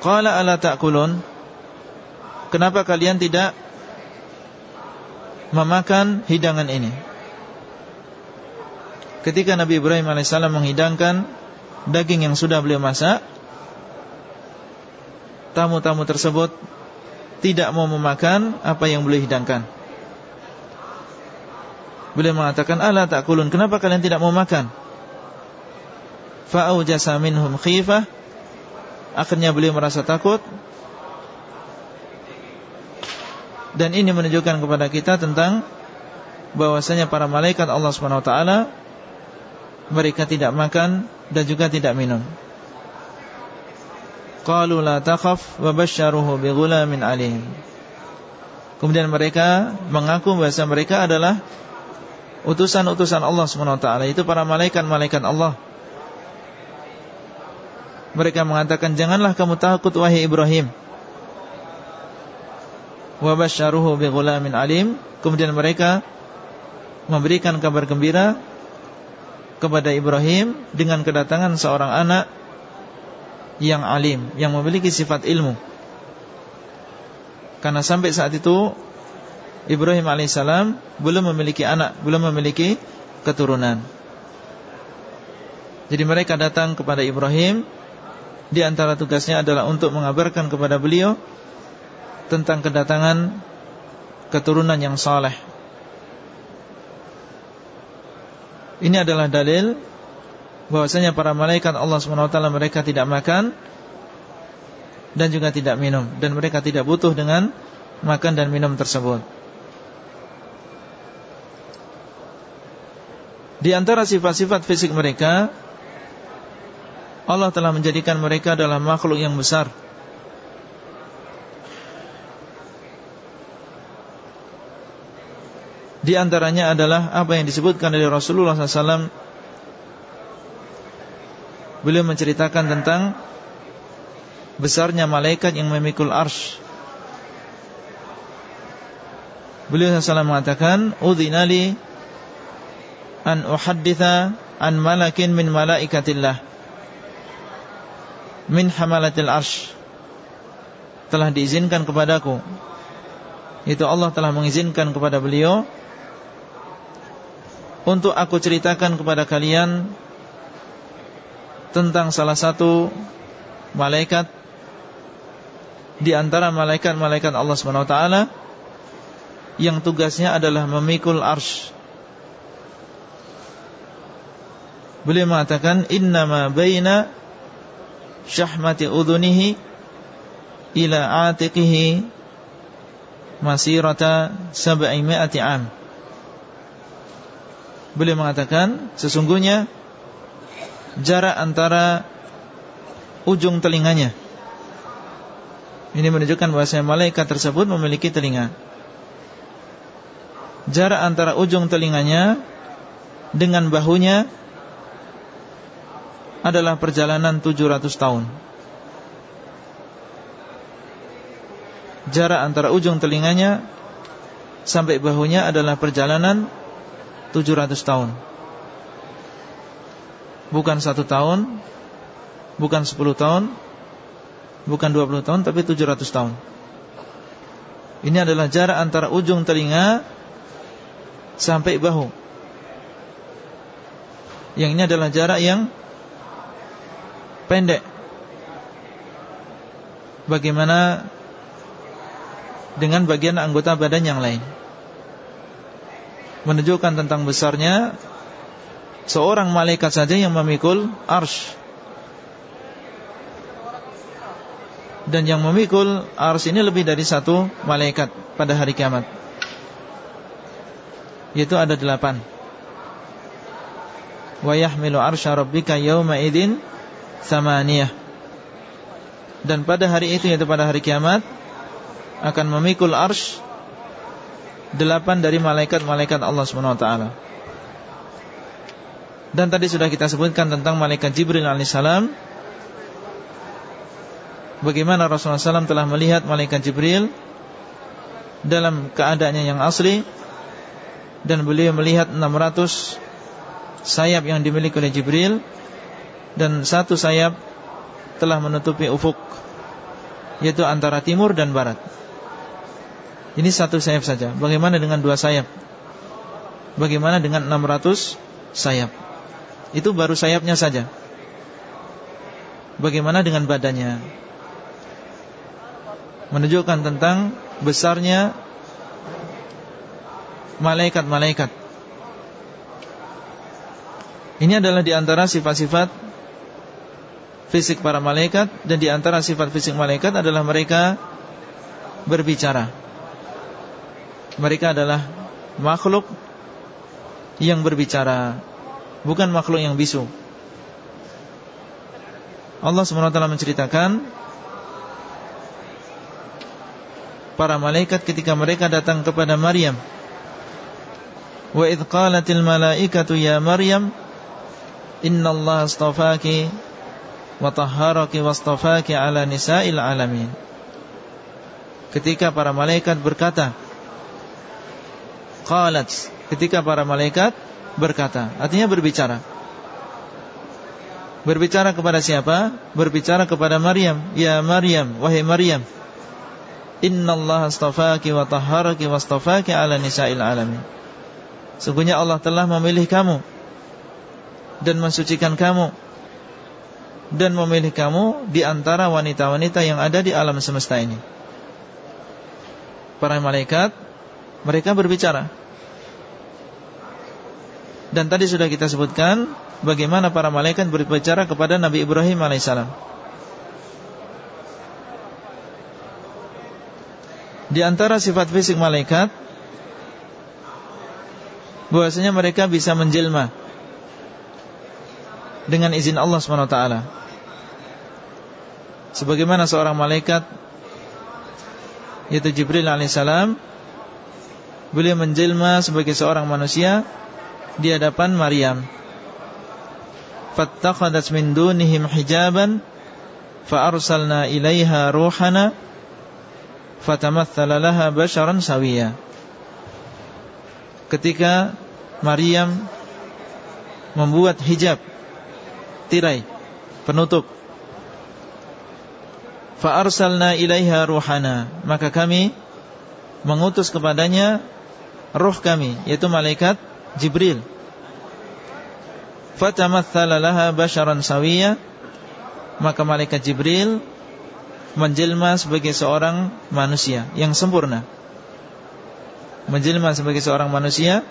Qala ala ta'kulun? Kenapa kalian tidak memakan hidangan ini? Ketika Nabi Ibrahim alaihissalam menghidangkan daging yang sudah beliau masak, tamu-tamu tersebut tidak mau memakan apa yang beliau hidangkan. Beliau mengatakan, "Ala takulun, kenapa kalian tidak mau makan?" Fa'aujasa minhum khifah. Akhirnya beliau merasa takut. Dan ini menunjukkan kepada kita tentang bahwasanya para malaikat Allah Subhanahu wa taala mereka tidak makan dan juga tidak minum. Qalu la takhaf wa basyaruhu bighulamin alim. Kemudian mereka mengaku bahasa mereka adalah utusan-utusan Allah SWT Itu para malaikat-malaikat Allah Mereka mengatakan Janganlah kamu takut wahai Ibrahim Wa basyaruhu bighulamin alim Kemudian mereka Memberikan kabar gembira Kepada Ibrahim Dengan kedatangan seorang anak yang alim, yang memiliki sifat ilmu. Karena sampai saat itu Ibrahim alaihissalam belum memiliki anak, belum memiliki keturunan. Jadi mereka datang kepada Ibrahim Di antara tugasnya adalah untuk mengabarkan kepada beliau Tentang kedatangan keturunan yang saleh. Ini adalah dalil bahwasanya para malaikat Allah SWT mereka tidak makan dan juga tidak minum dan mereka tidak butuh dengan makan dan minum tersebut. Di antara sifat-sifat fisik mereka Allah telah menjadikan mereka adalah makhluk yang besar Di antaranya adalah apa yang disebutkan oleh Rasulullah SAW Beliau menceritakan tentang Besarnya malaikat yang memikul arsh. Beliau SAW mengatakan Udhinali An uhadditha An malakin min malaikatillah Min hamalatil arsh. Telah diizinkan kepadaku. Itu Allah telah mengizinkan kepada beliau untuk aku ceritakan kepada kalian tentang salah satu malaikat di antara malaikat-malaikat Allah SWT yang tugasnya adalah memikul arsh. Beliau mengatakan innama baina syahmati udhunihi ila atiqihi masirata sab'i mi'ati 'am. Beliau mengatakan Sesungguhnya Jarak antara Ujung telinganya. Ini menunjukkan bahwasanya malaikat tersebut Memiliki telinga. Jarak antara ujung telinganya Dengan bahunya Adalah perjalanan 700 tahun. Jarak antara ujung telinganya Sampai bahunya adalah perjalanan 700 tahun. Bukan satu tahun Bukan 10 tahun Bukan 20 tahun Tapi 700 tahun. Ini adalah jarak antara ujung telinga Sampai bahu. Yang ini adalah jarak yang Pendek. Bagaimana Dengan bagian anggota badan yang lain menunjukkan tentang besarnya seorang malaikat saja yang memikul arsh. Dan yang memikul arsh ini lebih dari satu malaikat pada hari kiamat. Yaitu ada delapan. Wa yahmilu arsha rabbika yawma idin samaniyah dan pada hari itu yaitu pada hari kiamat akan memikul arsh delapan dari malaikat-malaikat Allah SWT Dan tadi sudah kita sebutkan tentang malaikat Jibril AS Bagaimana Rasulullah SAW telah melihat malaikat Jibril Dalam keadaannya yang asli. Dan beliau melihat 600 sayap yang dimiliki oleh Jibril. Dan satu sayap telah menutupi ufuk Yaitu antara timur dan barat ini satu sayap saja. Bagaimana dengan dua sayap? Bagaimana dengan 600 sayap? Itu baru sayapnya saja. Bagaimana dengan badannya? Menunjukkan tentang Besarnya Malaikat-malaikat. Ini adalah di antara sifat-sifat Fisik para malaikat Dan di antara sifat fisik malaikat adalah mereka Berbicara mereka adalah makhluk yang berbicara Bukan makhluk yang bisu. Allah SWT menceritakan Para malaikat ketika mereka datang kepada Maryam Wa malaikatu ya Maryam astafaki Wa ala nisa'il alamin. Ketika para malaikat berkata qalat. Ketika para malaikat berkata artinya berbicara. Berbicara kepada siapa? Berbicara kepada Maryam. Ya Maryam wahai Maryam. Innallaha astafaki wa tahharaki wastafaki ala nisa'il alamin. Sungguhnya Allah telah memilih kamu dan mensucikan kamu dan memilih kamu di antara wanita-wanita yang ada di alam semesta ini. Para malaikat mereka berbicara. Dan tadi sudah kita sebutkan Bagaimana para malaikat berbicara kepada Nabi Ibrahim AS. Di antara sifat fisik malaikat bahwasanya mereka bisa menjelma Dengan izin Allah SWT Sebagaimana seorang malaikat Yaitu Jibril AS beliau menjelma sebagai seorang manusia di hadapan Maryam. Fattakhadat min dunihim hijaban fa arsalna ilaiha ruhana fatamathala laha basharan sawiya. Ketika Maryam membuat hijab tirai penutup fa arsalna ilaiha ruhana maka kami mengutus kepadanya roh kami yaitu malaikat Jibril. Fatamathala laha basharan sawiya maka malaikat Jibril menjelma sebagai seorang manusia yang sempurna. Menjelma sebagai seorang manusia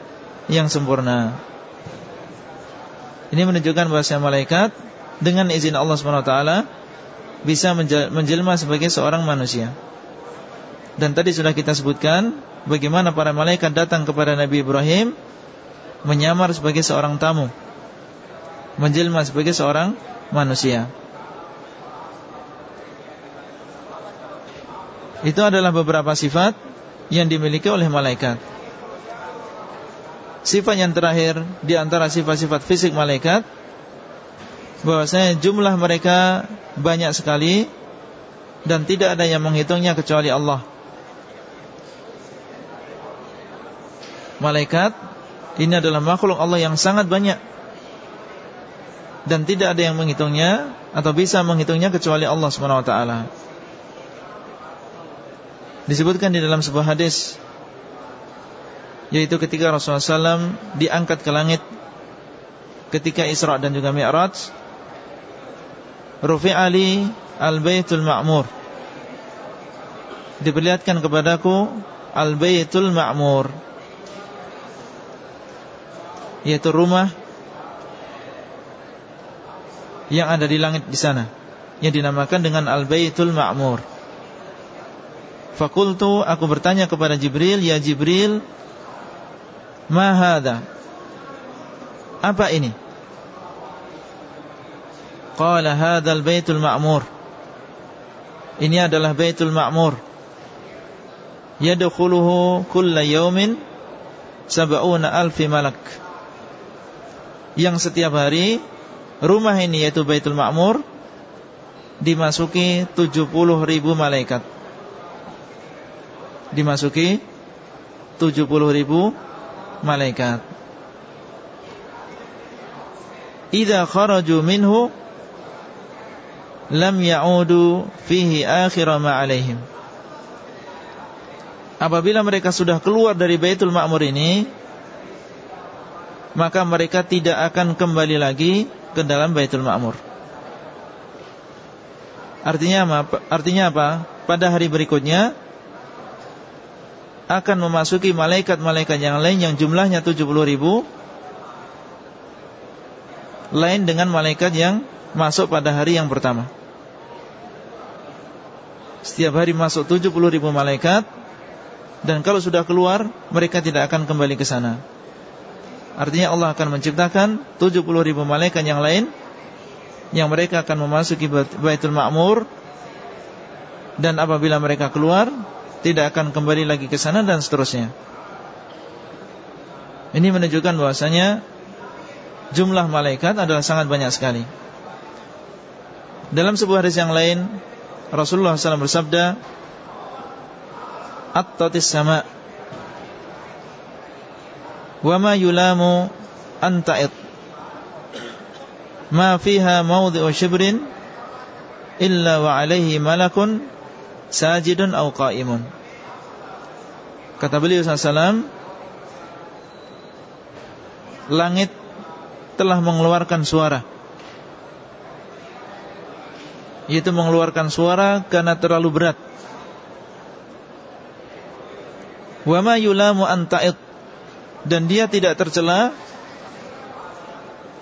yang sempurna. Ini menunjukkan bahwa malaikat dengan izin Allah SWT bisa menjelma sebagai seorang manusia. Dan tadi sudah kita sebutkan bagaimana para malaikat datang kepada Nabi Ibrahim menyamar sebagai seorang tamu, menjelma sebagai seorang manusia. Itu adalah beberapa sifat yang dimiliki oleh malaikat. Sifat yang terakhir di antara sifat-sifat fisik malaikat bahwasanya jumlah mereka banyak sekali dan tidak ada yang menghitungnya kecuali Allah. Malaikat ini adalah makhluk Allah yang sangat banyak. Dan tidak ada yang menghitungnya atau bisa menghitungnya kecuali Allah Subhanahu wa taala. Disebutkan di dalam sebuah hadis yaitu ketika Rasulullah SAW diangkat ke langit ketika Isra dan juga Mi'raj Rufi Ali Al-Baitul Ma'mur. Diperlihatkan kepadaku Al-Baitul Ma'mur yaitu rumah yang ada di langit di sana yang dinamakan dengan Al-Baitul Ma'mur. Fakultu aku bertanya kepada Jibril, "Ya Jibril, ma hadha?" Apa ini? Qala hadzal Baitul Ma'mur. Ini adalah Baitul Ma'mur. Yadkhuluhu kulla yawmin sab'una alfi malak yang setiap hari rumah ini yaitu Baitul Ma'mur dimasuki 70 ribu malaikat. Dimasuki 70 ribu malaikat. Idza kharaju minhu lam ya'udu fihi akhir ma alaihim. Apabila mereka sudah keluar dari Baitul Ma'mur ini, maka mereka tidak akan kembali lagi ke dalam Baitul Ma'mur. Artinya apa? Artinya apa? Pada hari berikutnya akan memasuki malaikat-malaikat yang lain yang jumlahnya 70 ribu Lain dengan malaikat yang masuk pada hari yang pertama Setiap hari masuk 70 ribu malaikat Dan kalau sudah keluar Mereka tidak akan kembali ke sana Artinya Allah akan menciptakan 70 ribu malaikat yang lain Yang mereka akan memasuki Baitul Ma'mur. Dan apabila mereka keluar Tidak akan kembali lagi ke sana dan seterusnya. Ini menunjukkan bahwasanya Jumlah malaikat adalah sangat banyak sekali. Dalam sebuah hadis yang lain Rasulullah SAW bersabda At-tatis sama' wa ma yulamu anta'id ma fiha mawdhi'u shibrin illa wa alaihi malakun sajidun aw qa'imun. Kata beliau sallallahu langit telah mengeluarkan suara. Yaitu mengeluarkan suara karena terlalu berat. Wa ma yulamu anta'id dan dia tidak tercela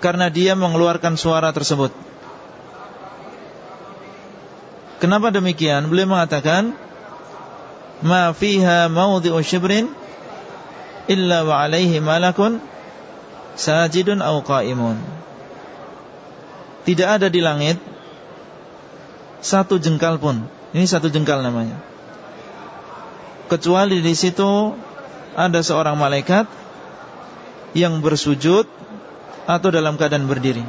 karena dia mengeluarkan suara tersebut. Kenapa demikian? Beliau mengatakan, "Ma fiha mawdhi'u shibrin illa wa 'alaihi malakun sajidun aw qa'imun." Tidak ada di langit satu jengkal pun. Ini satu jengkal namanya. Kecuali di situ ada seorang malaikat yang bersujud atau dalam keadaan berdiri.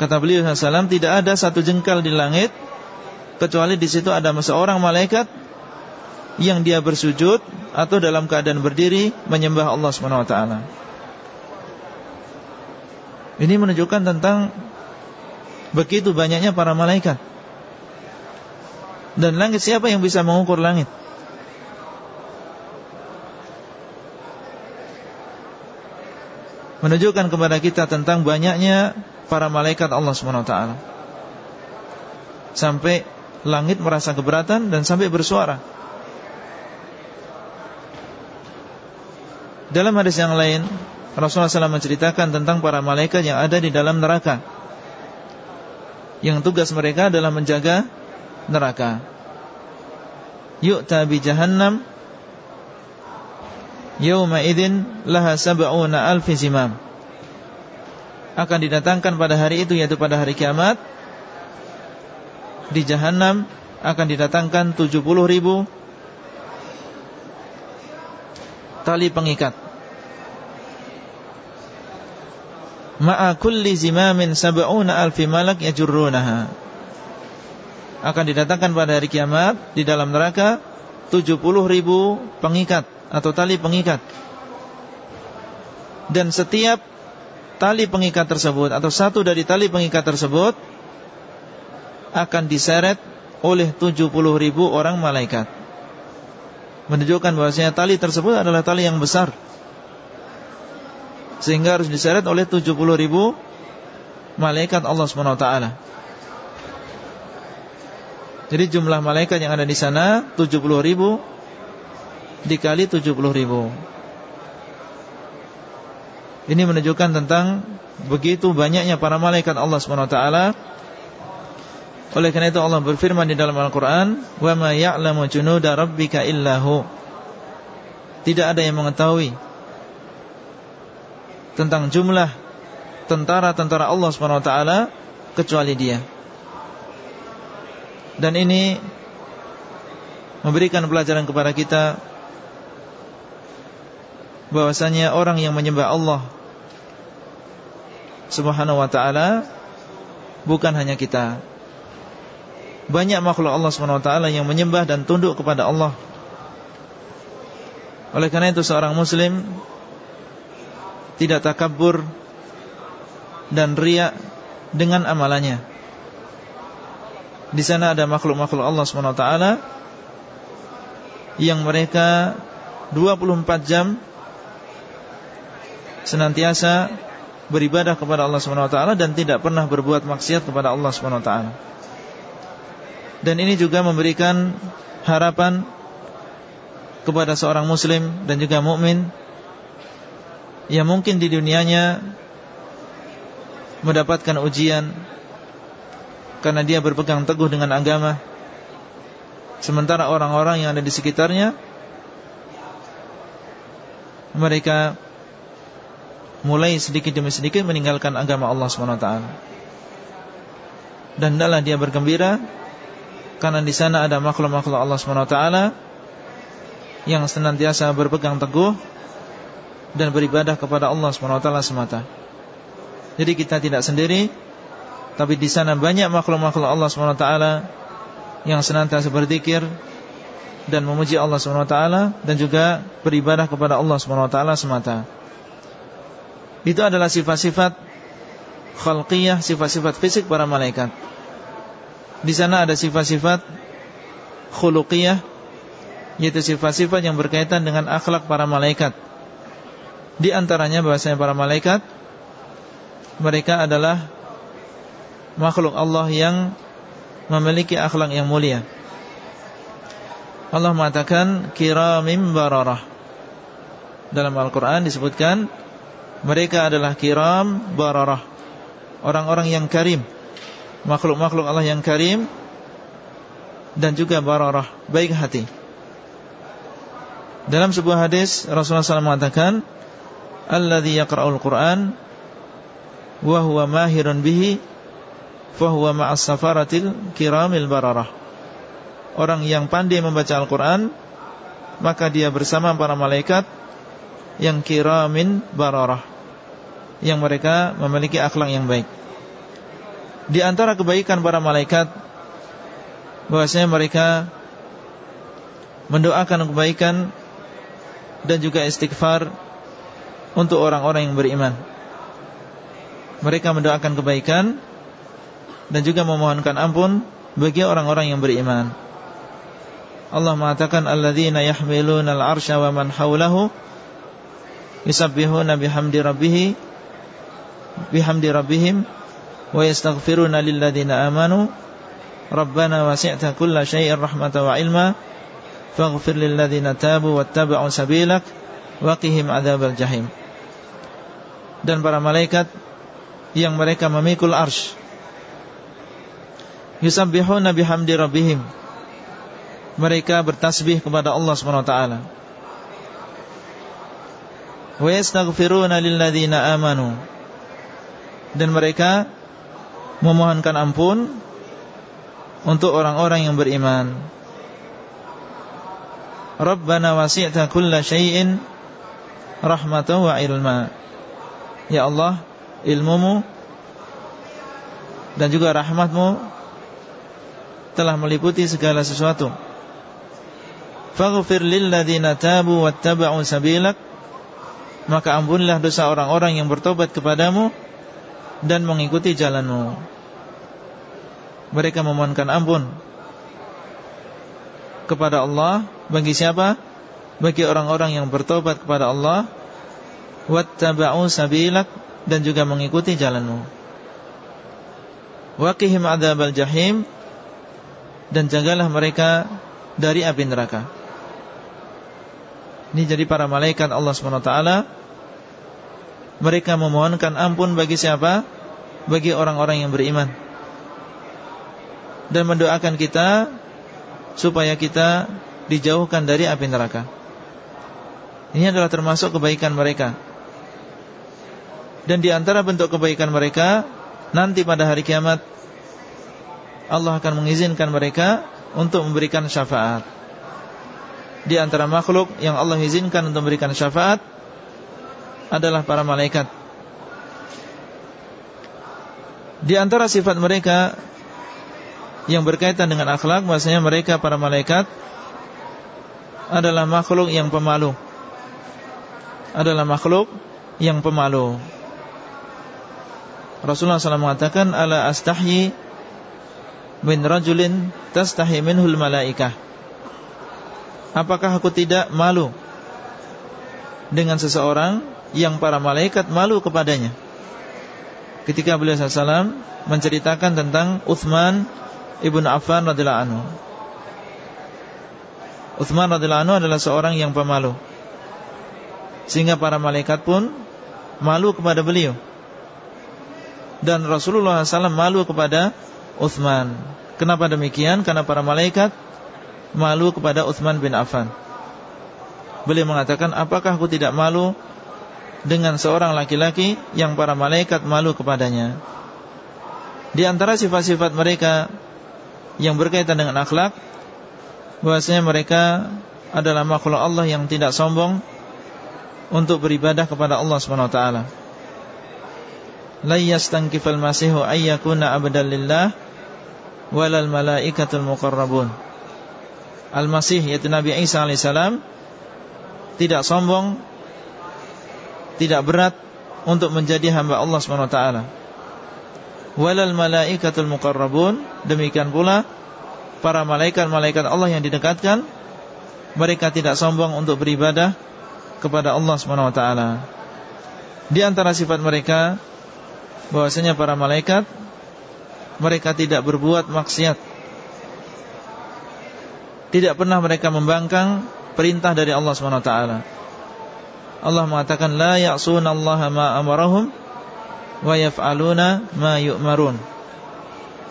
Kata beliau SAW, tidak ada satu jengkal di langit kecuali di situ ada seorang malaikat yang dia bersujud atau dalam keadaan berdiri menyembah Allah SWT. Ini menunjukkan tentang begitu banyaknya para malaikat. Dan langit siapa yang bisa mengukur langit? Menunjukkan kepada kita tentang banyaknya para malaikat Allah SWT sampai langit merasa keberatan dan sampai bersuara. Dalam hadis yang lain, Rasulullah SAW menceritakan tentang para malaikat yang ada di dalam neraka. Yang tugas mereka adalah menjaga neraka. Yu'ta bi jahannam Yawma idin laha sab'una alfi zimam. Akan didatangkan pada hari itu Yaitu pada hari kiamat Di jahannam Akan didatangkan 70 ribu Tali pengikat. Ma'a kulli zimamin sab'una alfi malak yajurrunaha. Akan didatangkan pada hari kiamat Di dalam neraka 70 ribu pengikat atau tali pengikat. Dan setiap tali pengikat tersebut Atau satu dari tali pengikat tersebut Akan diseret oleh 70 ribu orang malaikat. Menunjukkan bahwasanya tali tersebut adalah tali yang besar. Sehingga harus diseret oleh 70 ribu Malaikat Allah SWT Jadi jumlah malaikat yang ada di sana 70 ribu dikali 70 ribu. Ini menunjukkan tentang Begitu banyaknya para malaikat Allah SWT Oleh karena itu Allah berfirman di dalam Al-Quran ma ya'lamu junuda rabbika illahu Tidak ada yang mengetahui Tentang jumlah Tentara-tentara Allah SWT Kecuali dia. Dan ini Memberikan pelajaran kepada kita bahwasanya orang yang menyembah Allah Subhanahu wa taala bukan hanya kita. Banyak makhluk Allah Subhanahu wa taala yang menyembah dan tunduk kepada Allah. Oleh karena itu seorang muslim tidak takabur dan riak dengan amalannya. Di sana ada makhluk-makhluk Allah Subhanahu wa taala yang mereka 24 jam senantiasa beribadah kepada Allah Subhanahu wa taala dan tidak pernah berbuat maksiat kepada Allah Subhanahu wa taala. Dan ini juga memberikan harapan kepada seorang muslim dan juga mukmin yang mungkin di dunianya mendapatkan ujian karena dia berpegang teguh dengan agama sementara orang-orang yang ada di sekitarnya mereka mulai sedikit demi sedikit meninggalkan agama Allah SWT. Dan adalah dia bergembira karena di sana ada makhluk-makhluk Allah SWT yang senantiasa berpegang teguh dan beribadah kepada Allah SWT semata. Jadi kita tidak sendiri, tapi di sana banyak makhluk-makhluk Allah SWT yang senantiasa berzikir dan memuji Allah SWT dan juga beribadah kepada Allah SWT semata. Itu adalah sifat-sifat khalqiyah, sifat-sifat fisik para malaikat. Di sana ada sifat-sifat khuluqiyah, yaitu sifat-sifat yang berkaitan dengan akhlak para malaikat. Di antaranya bahasanya para malaikat mereka adalah makhluk Allah yang memiliki akhlak yang mulia. Allah mengatakan kiramim bararah. Dalam Al-Qur'an disebutkan mereka adalah kiram bararah. Orang-orang yang karim. Makhluk-makhluk Allah yang karim Dan juga bararah. Baik hati. Dalam sebuah hadis Rasulullah SAW mengatakan Alladhi yakra'ul Qur'an Wahuwa mahirun bihi Fahuwa ma'as safaratil kiramil bararah. Orang yang pandai membaca Al-Quran maka dia bersama para malaikat yang kiramin bararah yang mereka memiliki akhlak yang baik. Di antara kebaikan para malaikat bahwasanya mereka mendoakan kebaikan dan juga istighfar untuk orang-orang yang beriman. Mereka mendoakan kebaikan dan juga memohonkan ampun bagi orang-orang yang beriman. Allah mengatakan alladzina yahmiluna al-arsya wa man hawlahu yusabbihuna bihamdi rabbih bihamdi rabbihim wa yastaghfiruna lilladzina amanu rabbana wasi'ta kulla syai'in rahmatan wa ilma faghfir lilladzina tabu wattaba'u sabilak wa qihim adzabal jahim dan para malaikat yang mereka memikul arsh yusabbihuna bihamdi rabbihim mereka bertasbih kepada Allah SWT wa yastaghfiruna lilladzina amanu dan mereka memohonkan ampun untuk orang-orang yang beriman. Rabbana wasi'ta kulla syai'in rahmatan wa ilma. Ya Allah ilmumu dan juga rahmatmu telah meliputi segala sesuatu. Faghfir lilladzina tabu wattaba'u sabilak. Maka ampunilah dosa orang-orang yang bertobat kepadamu dan mengikuti jalanmu. Mereka memohonkan ampun kepada Allah bagi siapa? Bagi orang-orang yang bertobat kepada Allah wattaba'u sabilak dan juga mengikuti jalanmu. Waqihim adzabal jahim dan jagalah mereka dari api neraka. Ini jadi para malaikat Allah SWT Mereka memohonkan ampun bagi siapa? Bagi orang-orang yang beriman. Dan mendoakan kita Supaya kita dijauhkan dari api neraka. Ini adalah termasuk kebaikan mereka. Dan di antara bentuk kebaikan mereka Nanti pada hari kiamat Allah akan mengizinkan mereka Untuk memberikan syafaat. Di antara makhluk yang Allah izinkan untuk memberikan syafaat adalah para malaikat. Di antara sifat mereka yang berkaitan dengan akhlak, maksudnya mereka para malaikat adalah makhluk yang pemalu. Adalah makhluk yang pemalu. Rasulullah SAW mengatakan, "Ala astahyi min rajulin tastahi minhul malaikah." Apakah aku tidak malu Dengan seseorang Yang para malaikat malu kepadanya. Ketika beliau SAW Menceritakan tentang Uthman Ibn Affan radhiyallahu anhu. Uthman radhiyallahu anhu adalah seorang yang pemalu. Sehingga para malaikat pun Malu kepada beliau. Dan Rasulullah SAW malu kepada Uthman Kenapa demikian? Karena para malaikat malu kepada Uthman bin Affan. Beliau mengatakan Apakah aku tidak malu Dengan seorang laki-laki Yang para malaikat malu kepadanya. Di antara sifat-sifat mereka Yang berkaitan dengan akhlak bahwasanya mereka Adalah makhluk Allah yang tidak sombong Untuk beribadah kepada Allah SWT La yastankifal masihu ayyakuna abdallillah Walal malaikatul muqarrabun. Al-Masih yaitu Nabi Isa alaihissalam tidak sombong, tidak berat untuk menjadi hamba Allah swt. Walal malaikatul muqarrabun demikian pula para malaikat-malaikat Allah yang didekatkan mereka tidak sombong untuk beribadah kepada Allah swt. Di antara sifat mereka bahwasanya para malaikat mereka tidak berbuat maksiat tidak pernah mereka membangkang perintah dari Allah SWT Allah mengatakan La ya'sunallaha ma amarahum Wa yaf'aluna ma yu'marun.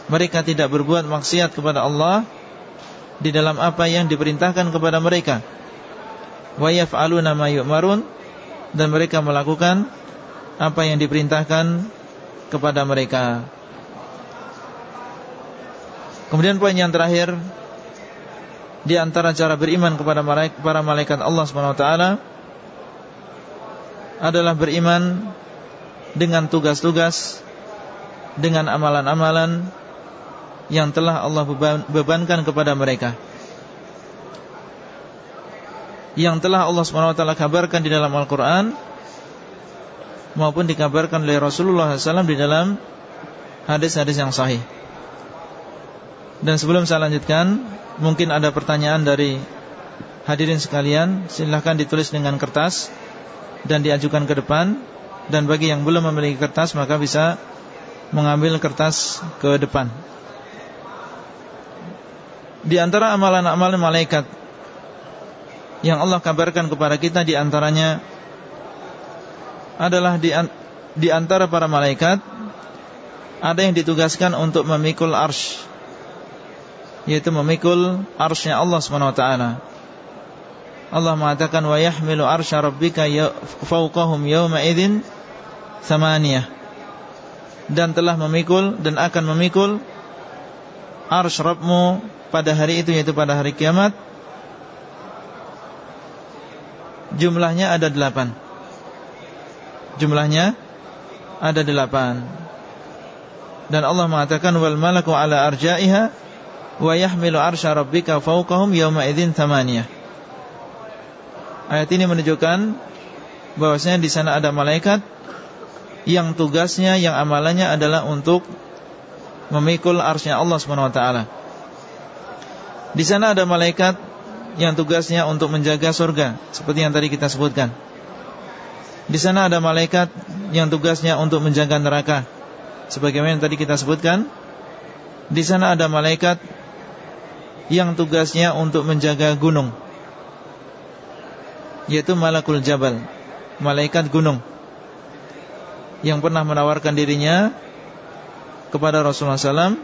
Mereka tidak berbuat maksiat kepada Allah Di dalam apa yang diperintahkan kepada mereka. Wa yaf'aluna ma yu'marun Dan mereka melakukan Apa yang diperintahkan Kepada mereka. Kemudian poin yang terakhir Di antara cara beriman kepada para malaikat Allah Subhanahu wa taala adalah beriman dengan tugas-tugas dengan amalan-amalan yang telah Allah bebankan kepada mereka. Yang telah Allah SWT kabarkan di dalam Al-Quran Maupun dikabarkan oleh Rasulullah SAW di dalam hadis-hadis yang sahih Dan sebelum saya lanjutkan Mungkin ada pertanyaan dari hadirin sekalian Silahkan ditulis dengan kertas Dan diajukan ke depan Dan bagi yang belum memiliki kertas Maka bisa mengambil kertas ke depan. Di antara amalan-amalan malaikat Yang Allah kabarkan kepada kita Di antaranya Adalah di, di antara para malaikat Ada yang ditugaskan untuk memikul arsh Yaitu memikul arshnya Allah SWT Allah mengatakan Wa yahmilu arsha rabbika ya-, fawqahum yawma idhin Thamaniyah. Dan telah memikul dan akan memikul arsh Rabbmu pada hari itu yaitu pada hari kiamat. Jumlahnya ada delapan. Jumlahnya ada delapan. Dan Allah mengatakan wal malaku ala arja'iha wa yahmilu arsha rabbika fawqahum yawma idzin thamaniyah ayat ini menunjukkan bahwasanya di sana ada malaikat yang tugasnya, yang amalannya adalah untuk memikul arsnya Allah SWT. Di sana ada malaikat yang tugasnya untuk menjaga surga, seperti yang tadi kita sebutkan. Di sana ada malaikat yang tugasnya untuk menjaga neraka, sebagaimana yang tadi kita sebutkan. Di sana ada malaikat yang tugasnya untuk menjaga gunung, yaitu malakul jabal, malaikat gunung yang pernah menawarkan dirinya kepada Rasulullah SAW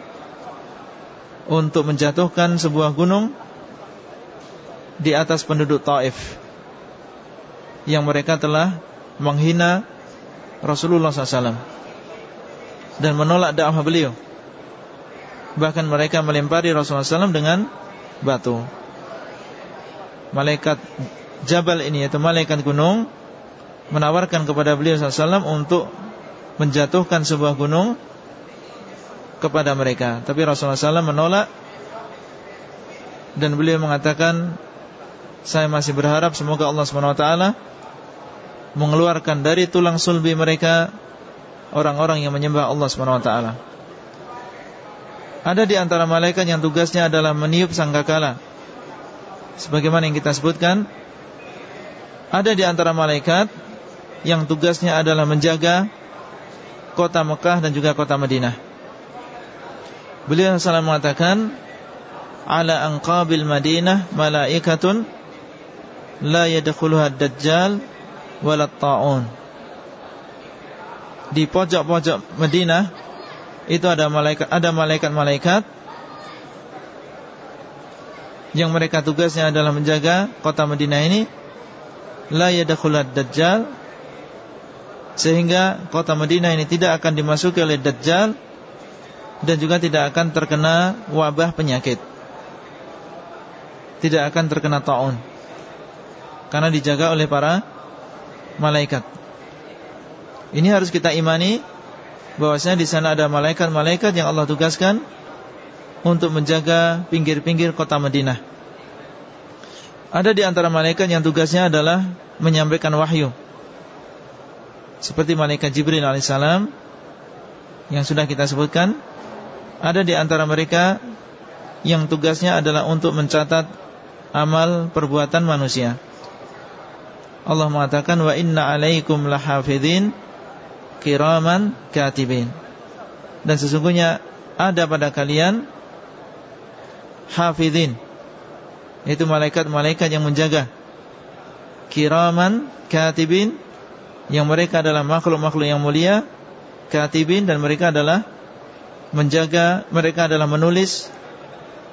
untuk menjatuhkan sebuah gunung di atas penduduk Taif yang mereka telah menghina Rasulullah SAW dan menolak dakwah beliau. Bahkan mereka melempari Rasulullah SAW dengan batu. Malaikat Jabal ini yaitu malaikat gunung menawarkan kepada beliau SAW untuk menjatuhkan sebuah gunung kepada mereka. Tapi Rasulullah SAW menolak dan beliau mengatakan, saya masih berharap semoga Allah SWT mengeluarkan dari tulang sulbi mereka orang-orang yang menyembah Allah SWT. Ada di antara malaikat yang tugasnya adalah meniup sangkakala. Sebagaimana yang kita sebutkan, ada di antara malaikat yang tugasnya adalah menjaga kota Mekah dan juga kota Madinah. Beliau SAW mengatakan, "Ala anqabil Madinah malaikatun la yadkhuluha ad-dajjal wala taun." Di pojok-pojok Madinah itu ada malaikat ada malaikat-malaikat yang mereka tugasnya adalah menjaga kota Madinah ini la yadkhulud dajjal sehingga kota Madinah ini tidak akan dimasuki oleh Dajjal Dan juga tidak akan terkena wabah penyakit. Tidak akan terkena ta'un. Karena dijaga oleh para malaikat. Ini harus kita imani bahwasanya di sana ada malaikat-malaikat yang Allah tugaskan Untuk menjaga pinggir-pinggir kota Madinah Ada di antara malaikat yang tugasnya adalah Menyampaikan wahyu seperti malaikat Jibril alaihissalam yang sudah kita sebutkan ada di antara mereka yang tugasnya adalah untuk mencatat amal perbuatan manusia. Allah mengatakan wa inna alaikum lahafidhin kiraman katibin. Dan sesungguhnya ada pada kalian hafidhin itu malaikat-malaikat yang menjaga kiraman katibin yang mereka adalah makhluk-makhluk yang mulia katibin dan mereka adalah menjaga mereka adalah menulis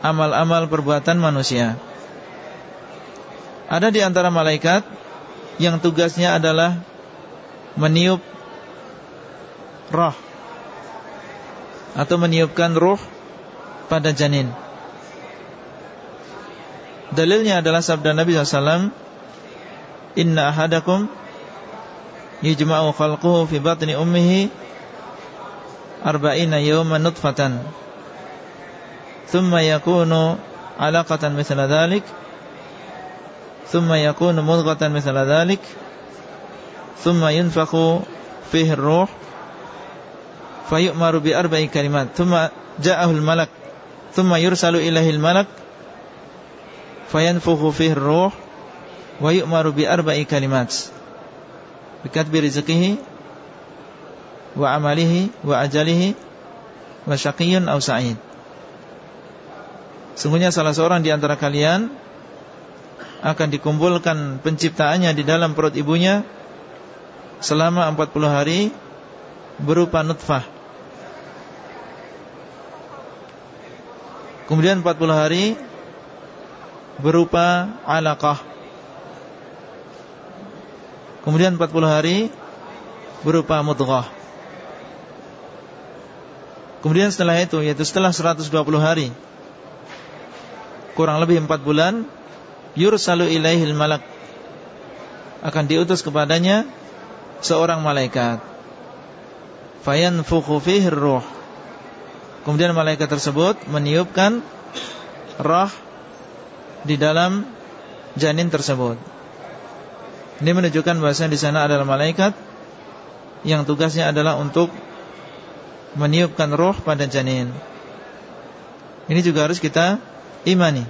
amal-amal perbuatan manusia. Ada di antara malaikat yang tugasnya adalah meniup roh atau meniupkan ruh pada janin Dalilnya adalah sabda Nabi SAW Inna ahadakum Yujma'u khalquhu fi batni ummihi Arba'ina yawman nutfatan Thumma yakunu alaqatan mithla dhalik Thumma yakunu mudghatan mithla dhalik Thumma yunfakhu fihi ruh Fayu'maru bi arba'i kalimat Thumma ja'ahul malak Thumma yursalu ilahil malak fayanfukhu fihi ruh wa yu'maru bi arba'i kalimat bi rizqihi wa amalihi wa ajalihi wa syaqiyyun aw sa'id Sungguhnya salah seorang di antara kalian akan dikumpulkan penciptaannya di dalam perut ibunya selama 40 hari berupa nutfah. Kemudian 40 hari berupa alaqah. Kemudian 40 hari berupa mudghah. Kemudian setelah itu yaitu setelah 120 hari kurang lebih 4 bulan yursalu ilaihil malak akan diutus kepadanya seorang malaikat fayanfukhu fihi ruh kemudian malaikat tersebut meniupkan roh di dalam janin tersebut. Ini menunjukkan bahasa di sana adalah malaikat yang tugasnya adalah untuk meniupkan roh pada janin. Ini juga harus kita imani.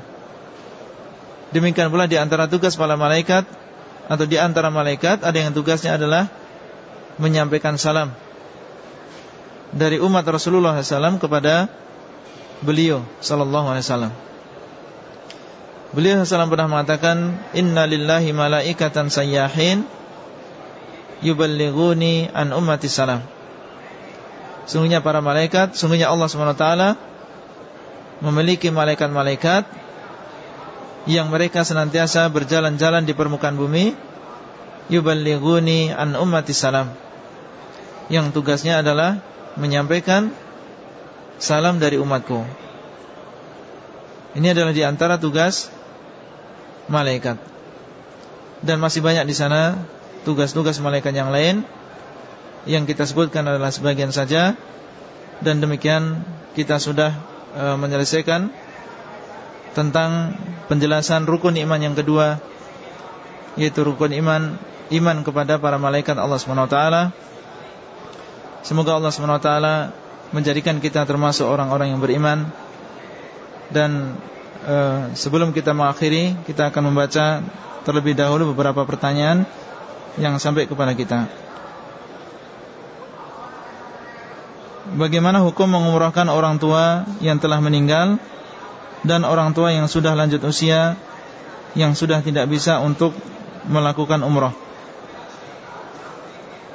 Demikian pula di antara tugas para malaikat atau di antara malaikat ada yang tugasnya adalah menyampaikan salam dari umat Rasulullah SAW kepada beliau Sallallahu Alaihi Wasallam. Beliau SAW pernah mengatakan Inna lillahi malaikatan sayyahin Yuballighuni an ummati salam. Sungguhnya para malaikat Sungguhnya Allah SWT Memiliki malaikat-malaikat Yang mereka senantiasa berjalan-jalan di permukaan bumi Yuballighuni an ummati salam. Yang tugasnya adalah Menyampaikan Salam dari umatku. Ini adalah di antara tugas malaikat. Dan masih banyak di sana tugas-tugas malaikat yang lain yang kita sebutkan adalah sebagian saja dan demikian kita sudah e, menyelesaikan tentang penjelasan rukun iman yang kedua yaitu rukun iman iman kepada para malaikat Allah SWT Semoga Allah SWT menjadikan kita termasuk orang-orang yang beriman dan sebelum kita mengakhiri kita akan membaca terlebih dahulu beberapa pertanyaan yang sampai kepada kita. Bagaimana hukum mengumrahkan orang tua yang telah meninggal dan orang tua yang sudah lanjut usia yang sudah tidak bisa untuk melakukan umrah?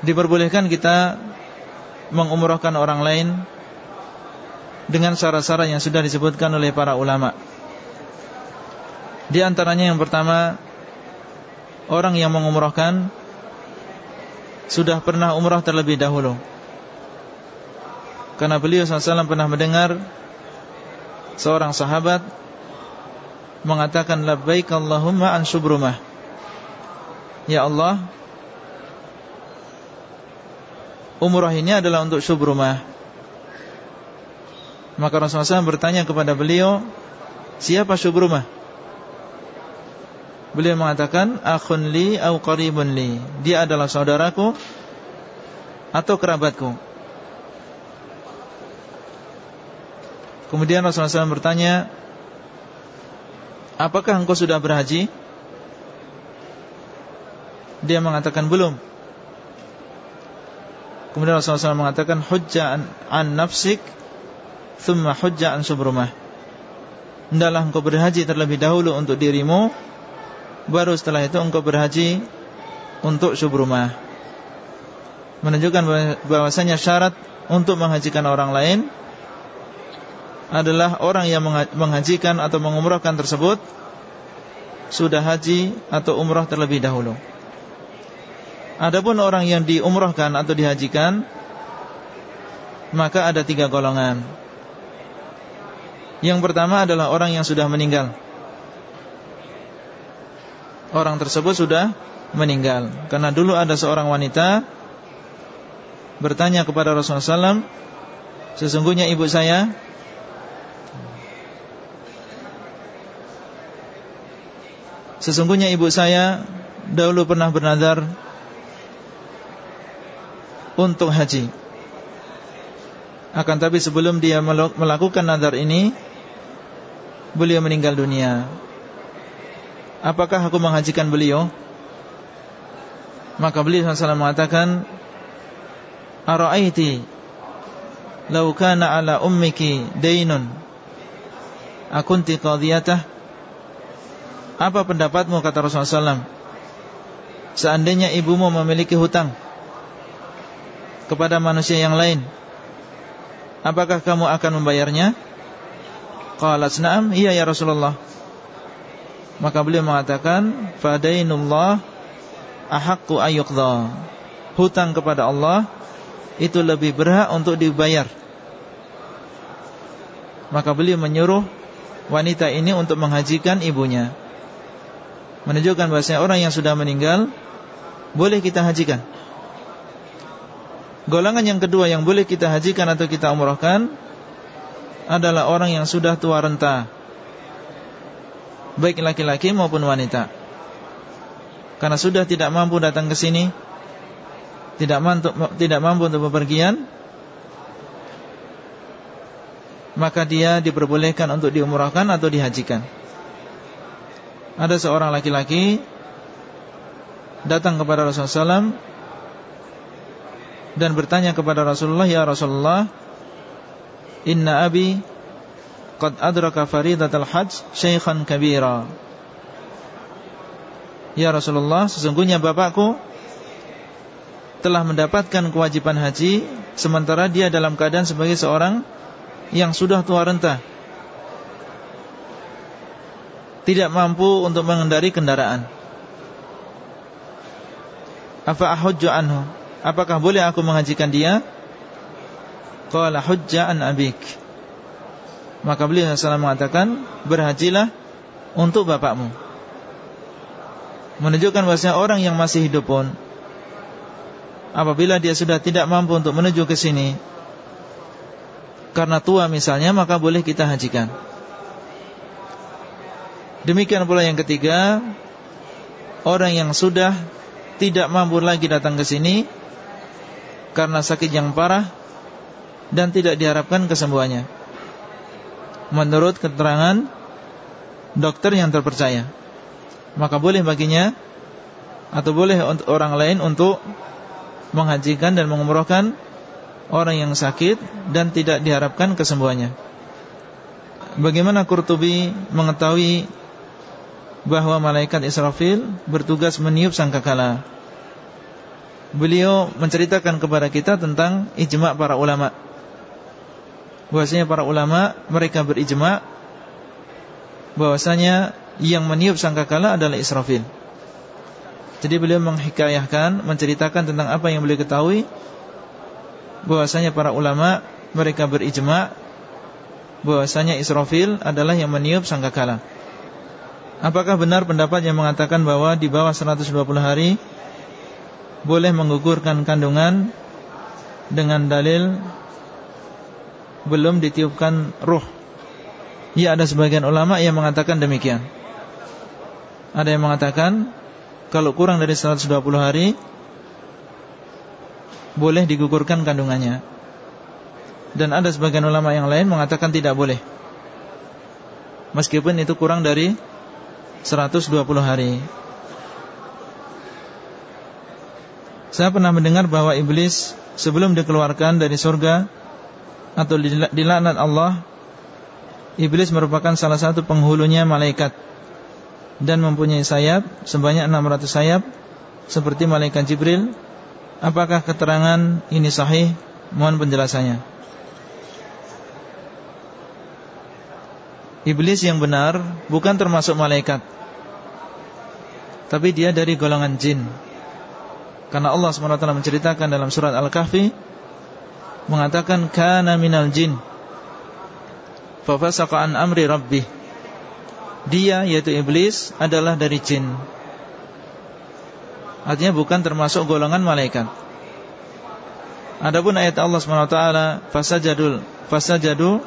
Diperbolehkan kita mengumrahkan orang lain dengan syarat-syarat yang sudah disebutkan oleh para ulama. Di antaranya yang pertama Orang yang mengumrahkan Sudah pernah umrah terlebih dahulu. Karena beliau SAW pernah mendengar Seorang sahabat Mengatakan Labbaik Allahumma an subrumah Ya Allah Umrah ini adalah untuk subrumah Maka Rasulullah SAW bertanya kepada beliau Siapa subrumah Beliau mengatakan akhun li au qaribun li. Dia adalah saudaraku atau kerabatku. Kemudian Rasulullah SAW bertanya, "Apakah engkau sudah berhaji?" Dia mengatakan belum. Kemudian Rasulullah SAW mengatakan hujja an, an nafsik thumma hujja an subrumah. Hendaklah engkau berhaji terlebih dahulu untuk dirimu Baru setelah itu engkau berhaji Untuk subrumah. Menunjukkan bahwasanya syarat Untuk menghajikan orang lain Adalah orang yang menghajikan Atau mengumrahkan tersebut Sudah haji Atau umrah terlebih dahulu. Adapun orang yang diumrahkan Atau dihajikan Maka ada tiga golongan. Yang pertama adalah orang yang sudah meninggal orang tersebut sudah meninggal. Karena dulu ada seorang wanita Bertanya kepada Rasulullah SAW Sesungguhnya ibu saya Sesungguhnya ibu saya Dahulu pernah bernadar Untuk haji. Akan tapi sebelum dia melakukan nadar ini Beliau meninggal dunia Apakah aku menghajikan beliau? Maka beliau SAW mengatakan Ara'aiti Lau kana ala ummiki dainun Akunti qadiyatah Apa pendapatmu kata Rasulullah SAW Seandainya ibumu memiliki hutang Kepada manusia yang lain Apakah kamu akan membayarnya? Qalat na'am Iya ya Rasulullah Maka beliau mengatakan Fadainullah Ahakku ayuqdha Hutang kepada Allah Itu lebih berhak untuk dibayar. Maka beliau menyuruh Wanita ini untuk menghajikan ibunya. Menunjukkan bahasanya orang yang sudah meninggal Boleh kita hajikan. Golongan yang kedua yang boleh kita hajikan atau kita umrahkan Adalah orang yang sudah tua renta baik laki-laki maupun wanita. Karena sudah tidak mampu datang ke sini, tidak mampu tidak mampu untuk bepergian, maka dia diperbolehkan untuk diumrahkan atau dihajikan. Ada seorang laki-laki datang kepada Rasulullah SAW dan bertanya kepada Rasulullah, "Ya Rasulullah, inna abi qad adraka faridatal hajj syaikhan kabira. Ya Rasulullah sesungguhnya bapakku telah mendapatkan kewajiban haji sementara dia dalam keadaan sebagai seorang yang sudah tua renta tidak mampu untuk mengendari kendaraan. Apa ahujju anhu? Apakah boleh aku menghajikan dia? Qala hujja an abik maka beliau SAW mengatakan Berhajilah untuk bapakmu. Menunjukkan bahasanya orang yang masih hidup pun Apabila dia sudah tidak mampu untuk menuju ke sini Karena tua misalnya Maka boleh kita hajikan. Demikian pula yang ketiga Orang yang sudah Tidak mampu lagi datang ke sini Karena sakit yang parah Dan tidak diharapkan kesembuhannya menurut keterangan dokter yang terpercaya. Maka boleh baginya atau boleh orang lain untuk menghajikan dan mengumrohkan orang yang sakit dan tidak diharapkan kesembuhannya. Bagaimana Qurtubi mengetahui bahwa malaikat Israfil bertugas meniup sangkakala? Beliau menceritakan kepada kita tentang ijma' para ulama' bahwasanya para ulama mereka berijma bahwasanya yang meniup sangkakala adalah Israfil. Jadi beliau menghikayahkan, menceritakan tentang apa yang beliau ketahui bahwasanya para ulama mereka berijma bahwasanya Israfil adalah yang meniup sangkakala. Apakah benar pendapat yang mengatakan bahwa di bawah 120 hari boleh menggugurkan kandungan dengan dalil belum ditiupkan ruh. Ya ada sebagian ulama yang mengatakan demikian. Ada yang mengatakan kalau kurang dari 120 hari boleh digugurkan kandungannya. Dan ada sebagian ulama yang lain mengatakan tidak boleh. Meskipun itu kurang dari 120 hari. Saya pernah mendengar bahwa iblis sebelum dikeluarkan dari surga atau dilaknat Allah Iblis merupakan salah satu penghulunya malaikat Dan mempunyai sayap Sebanyak 600 sayap Seperti malaikat Jibril. Apakah keterangan ini sahih? Mohon penjelasannya. Iblis yang benar Bukan termasuk malaikat Tapi dia dari golongan jin. Karena Allah SWT menceritakan dalam surat Al-Kahfi mengatakan kana minal jin. Fafasaqa an amri rabbih. Dia yaitu iblis adalah dari jin. Artinya bukan termasuk golongan malaikat. Adapun ayat Allah SWT Fasajadul Fasajadu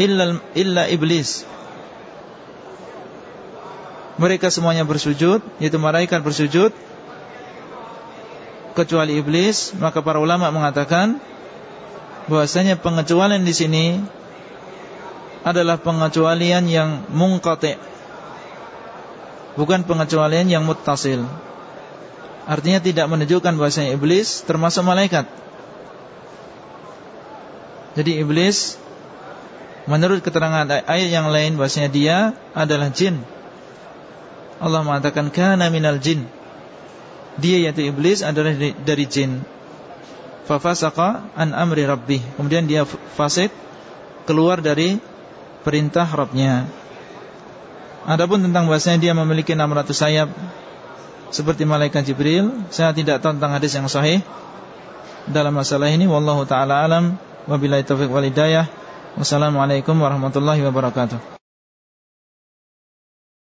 illa, illa iblis. Mereka semuanya bersujud Yaitu malaikat bersujud Kecuali iblis Maka para ulama mengatakan bahwasanya pengecualian di sini adalah pengecualian yang mungkati bukan pengecualian yang muttasil. Artinya tidak menunjukkan bahwasanya iblis termasuk malaikat. Jadi iblis menurut keterangan ayat yang lain bahwasanya dia adalah jin. Allah mengatakan kana minal jin dia yaitu iblis adalah dari jin. Fafasaqa an amri rabbih. Kemudian dia fasik keluar dari perintah Rabbnya. Adapun tentang bahasanya dia memiliki 600 sayap seperti malaikat Jibril. Saya tidak tahu tentang hadis yang sahih dalam masalah ini. Wallahu taala alam. Wabillahi taufiq wal hidayah. Wassalamualaikum warahmatullahi wabarakatuh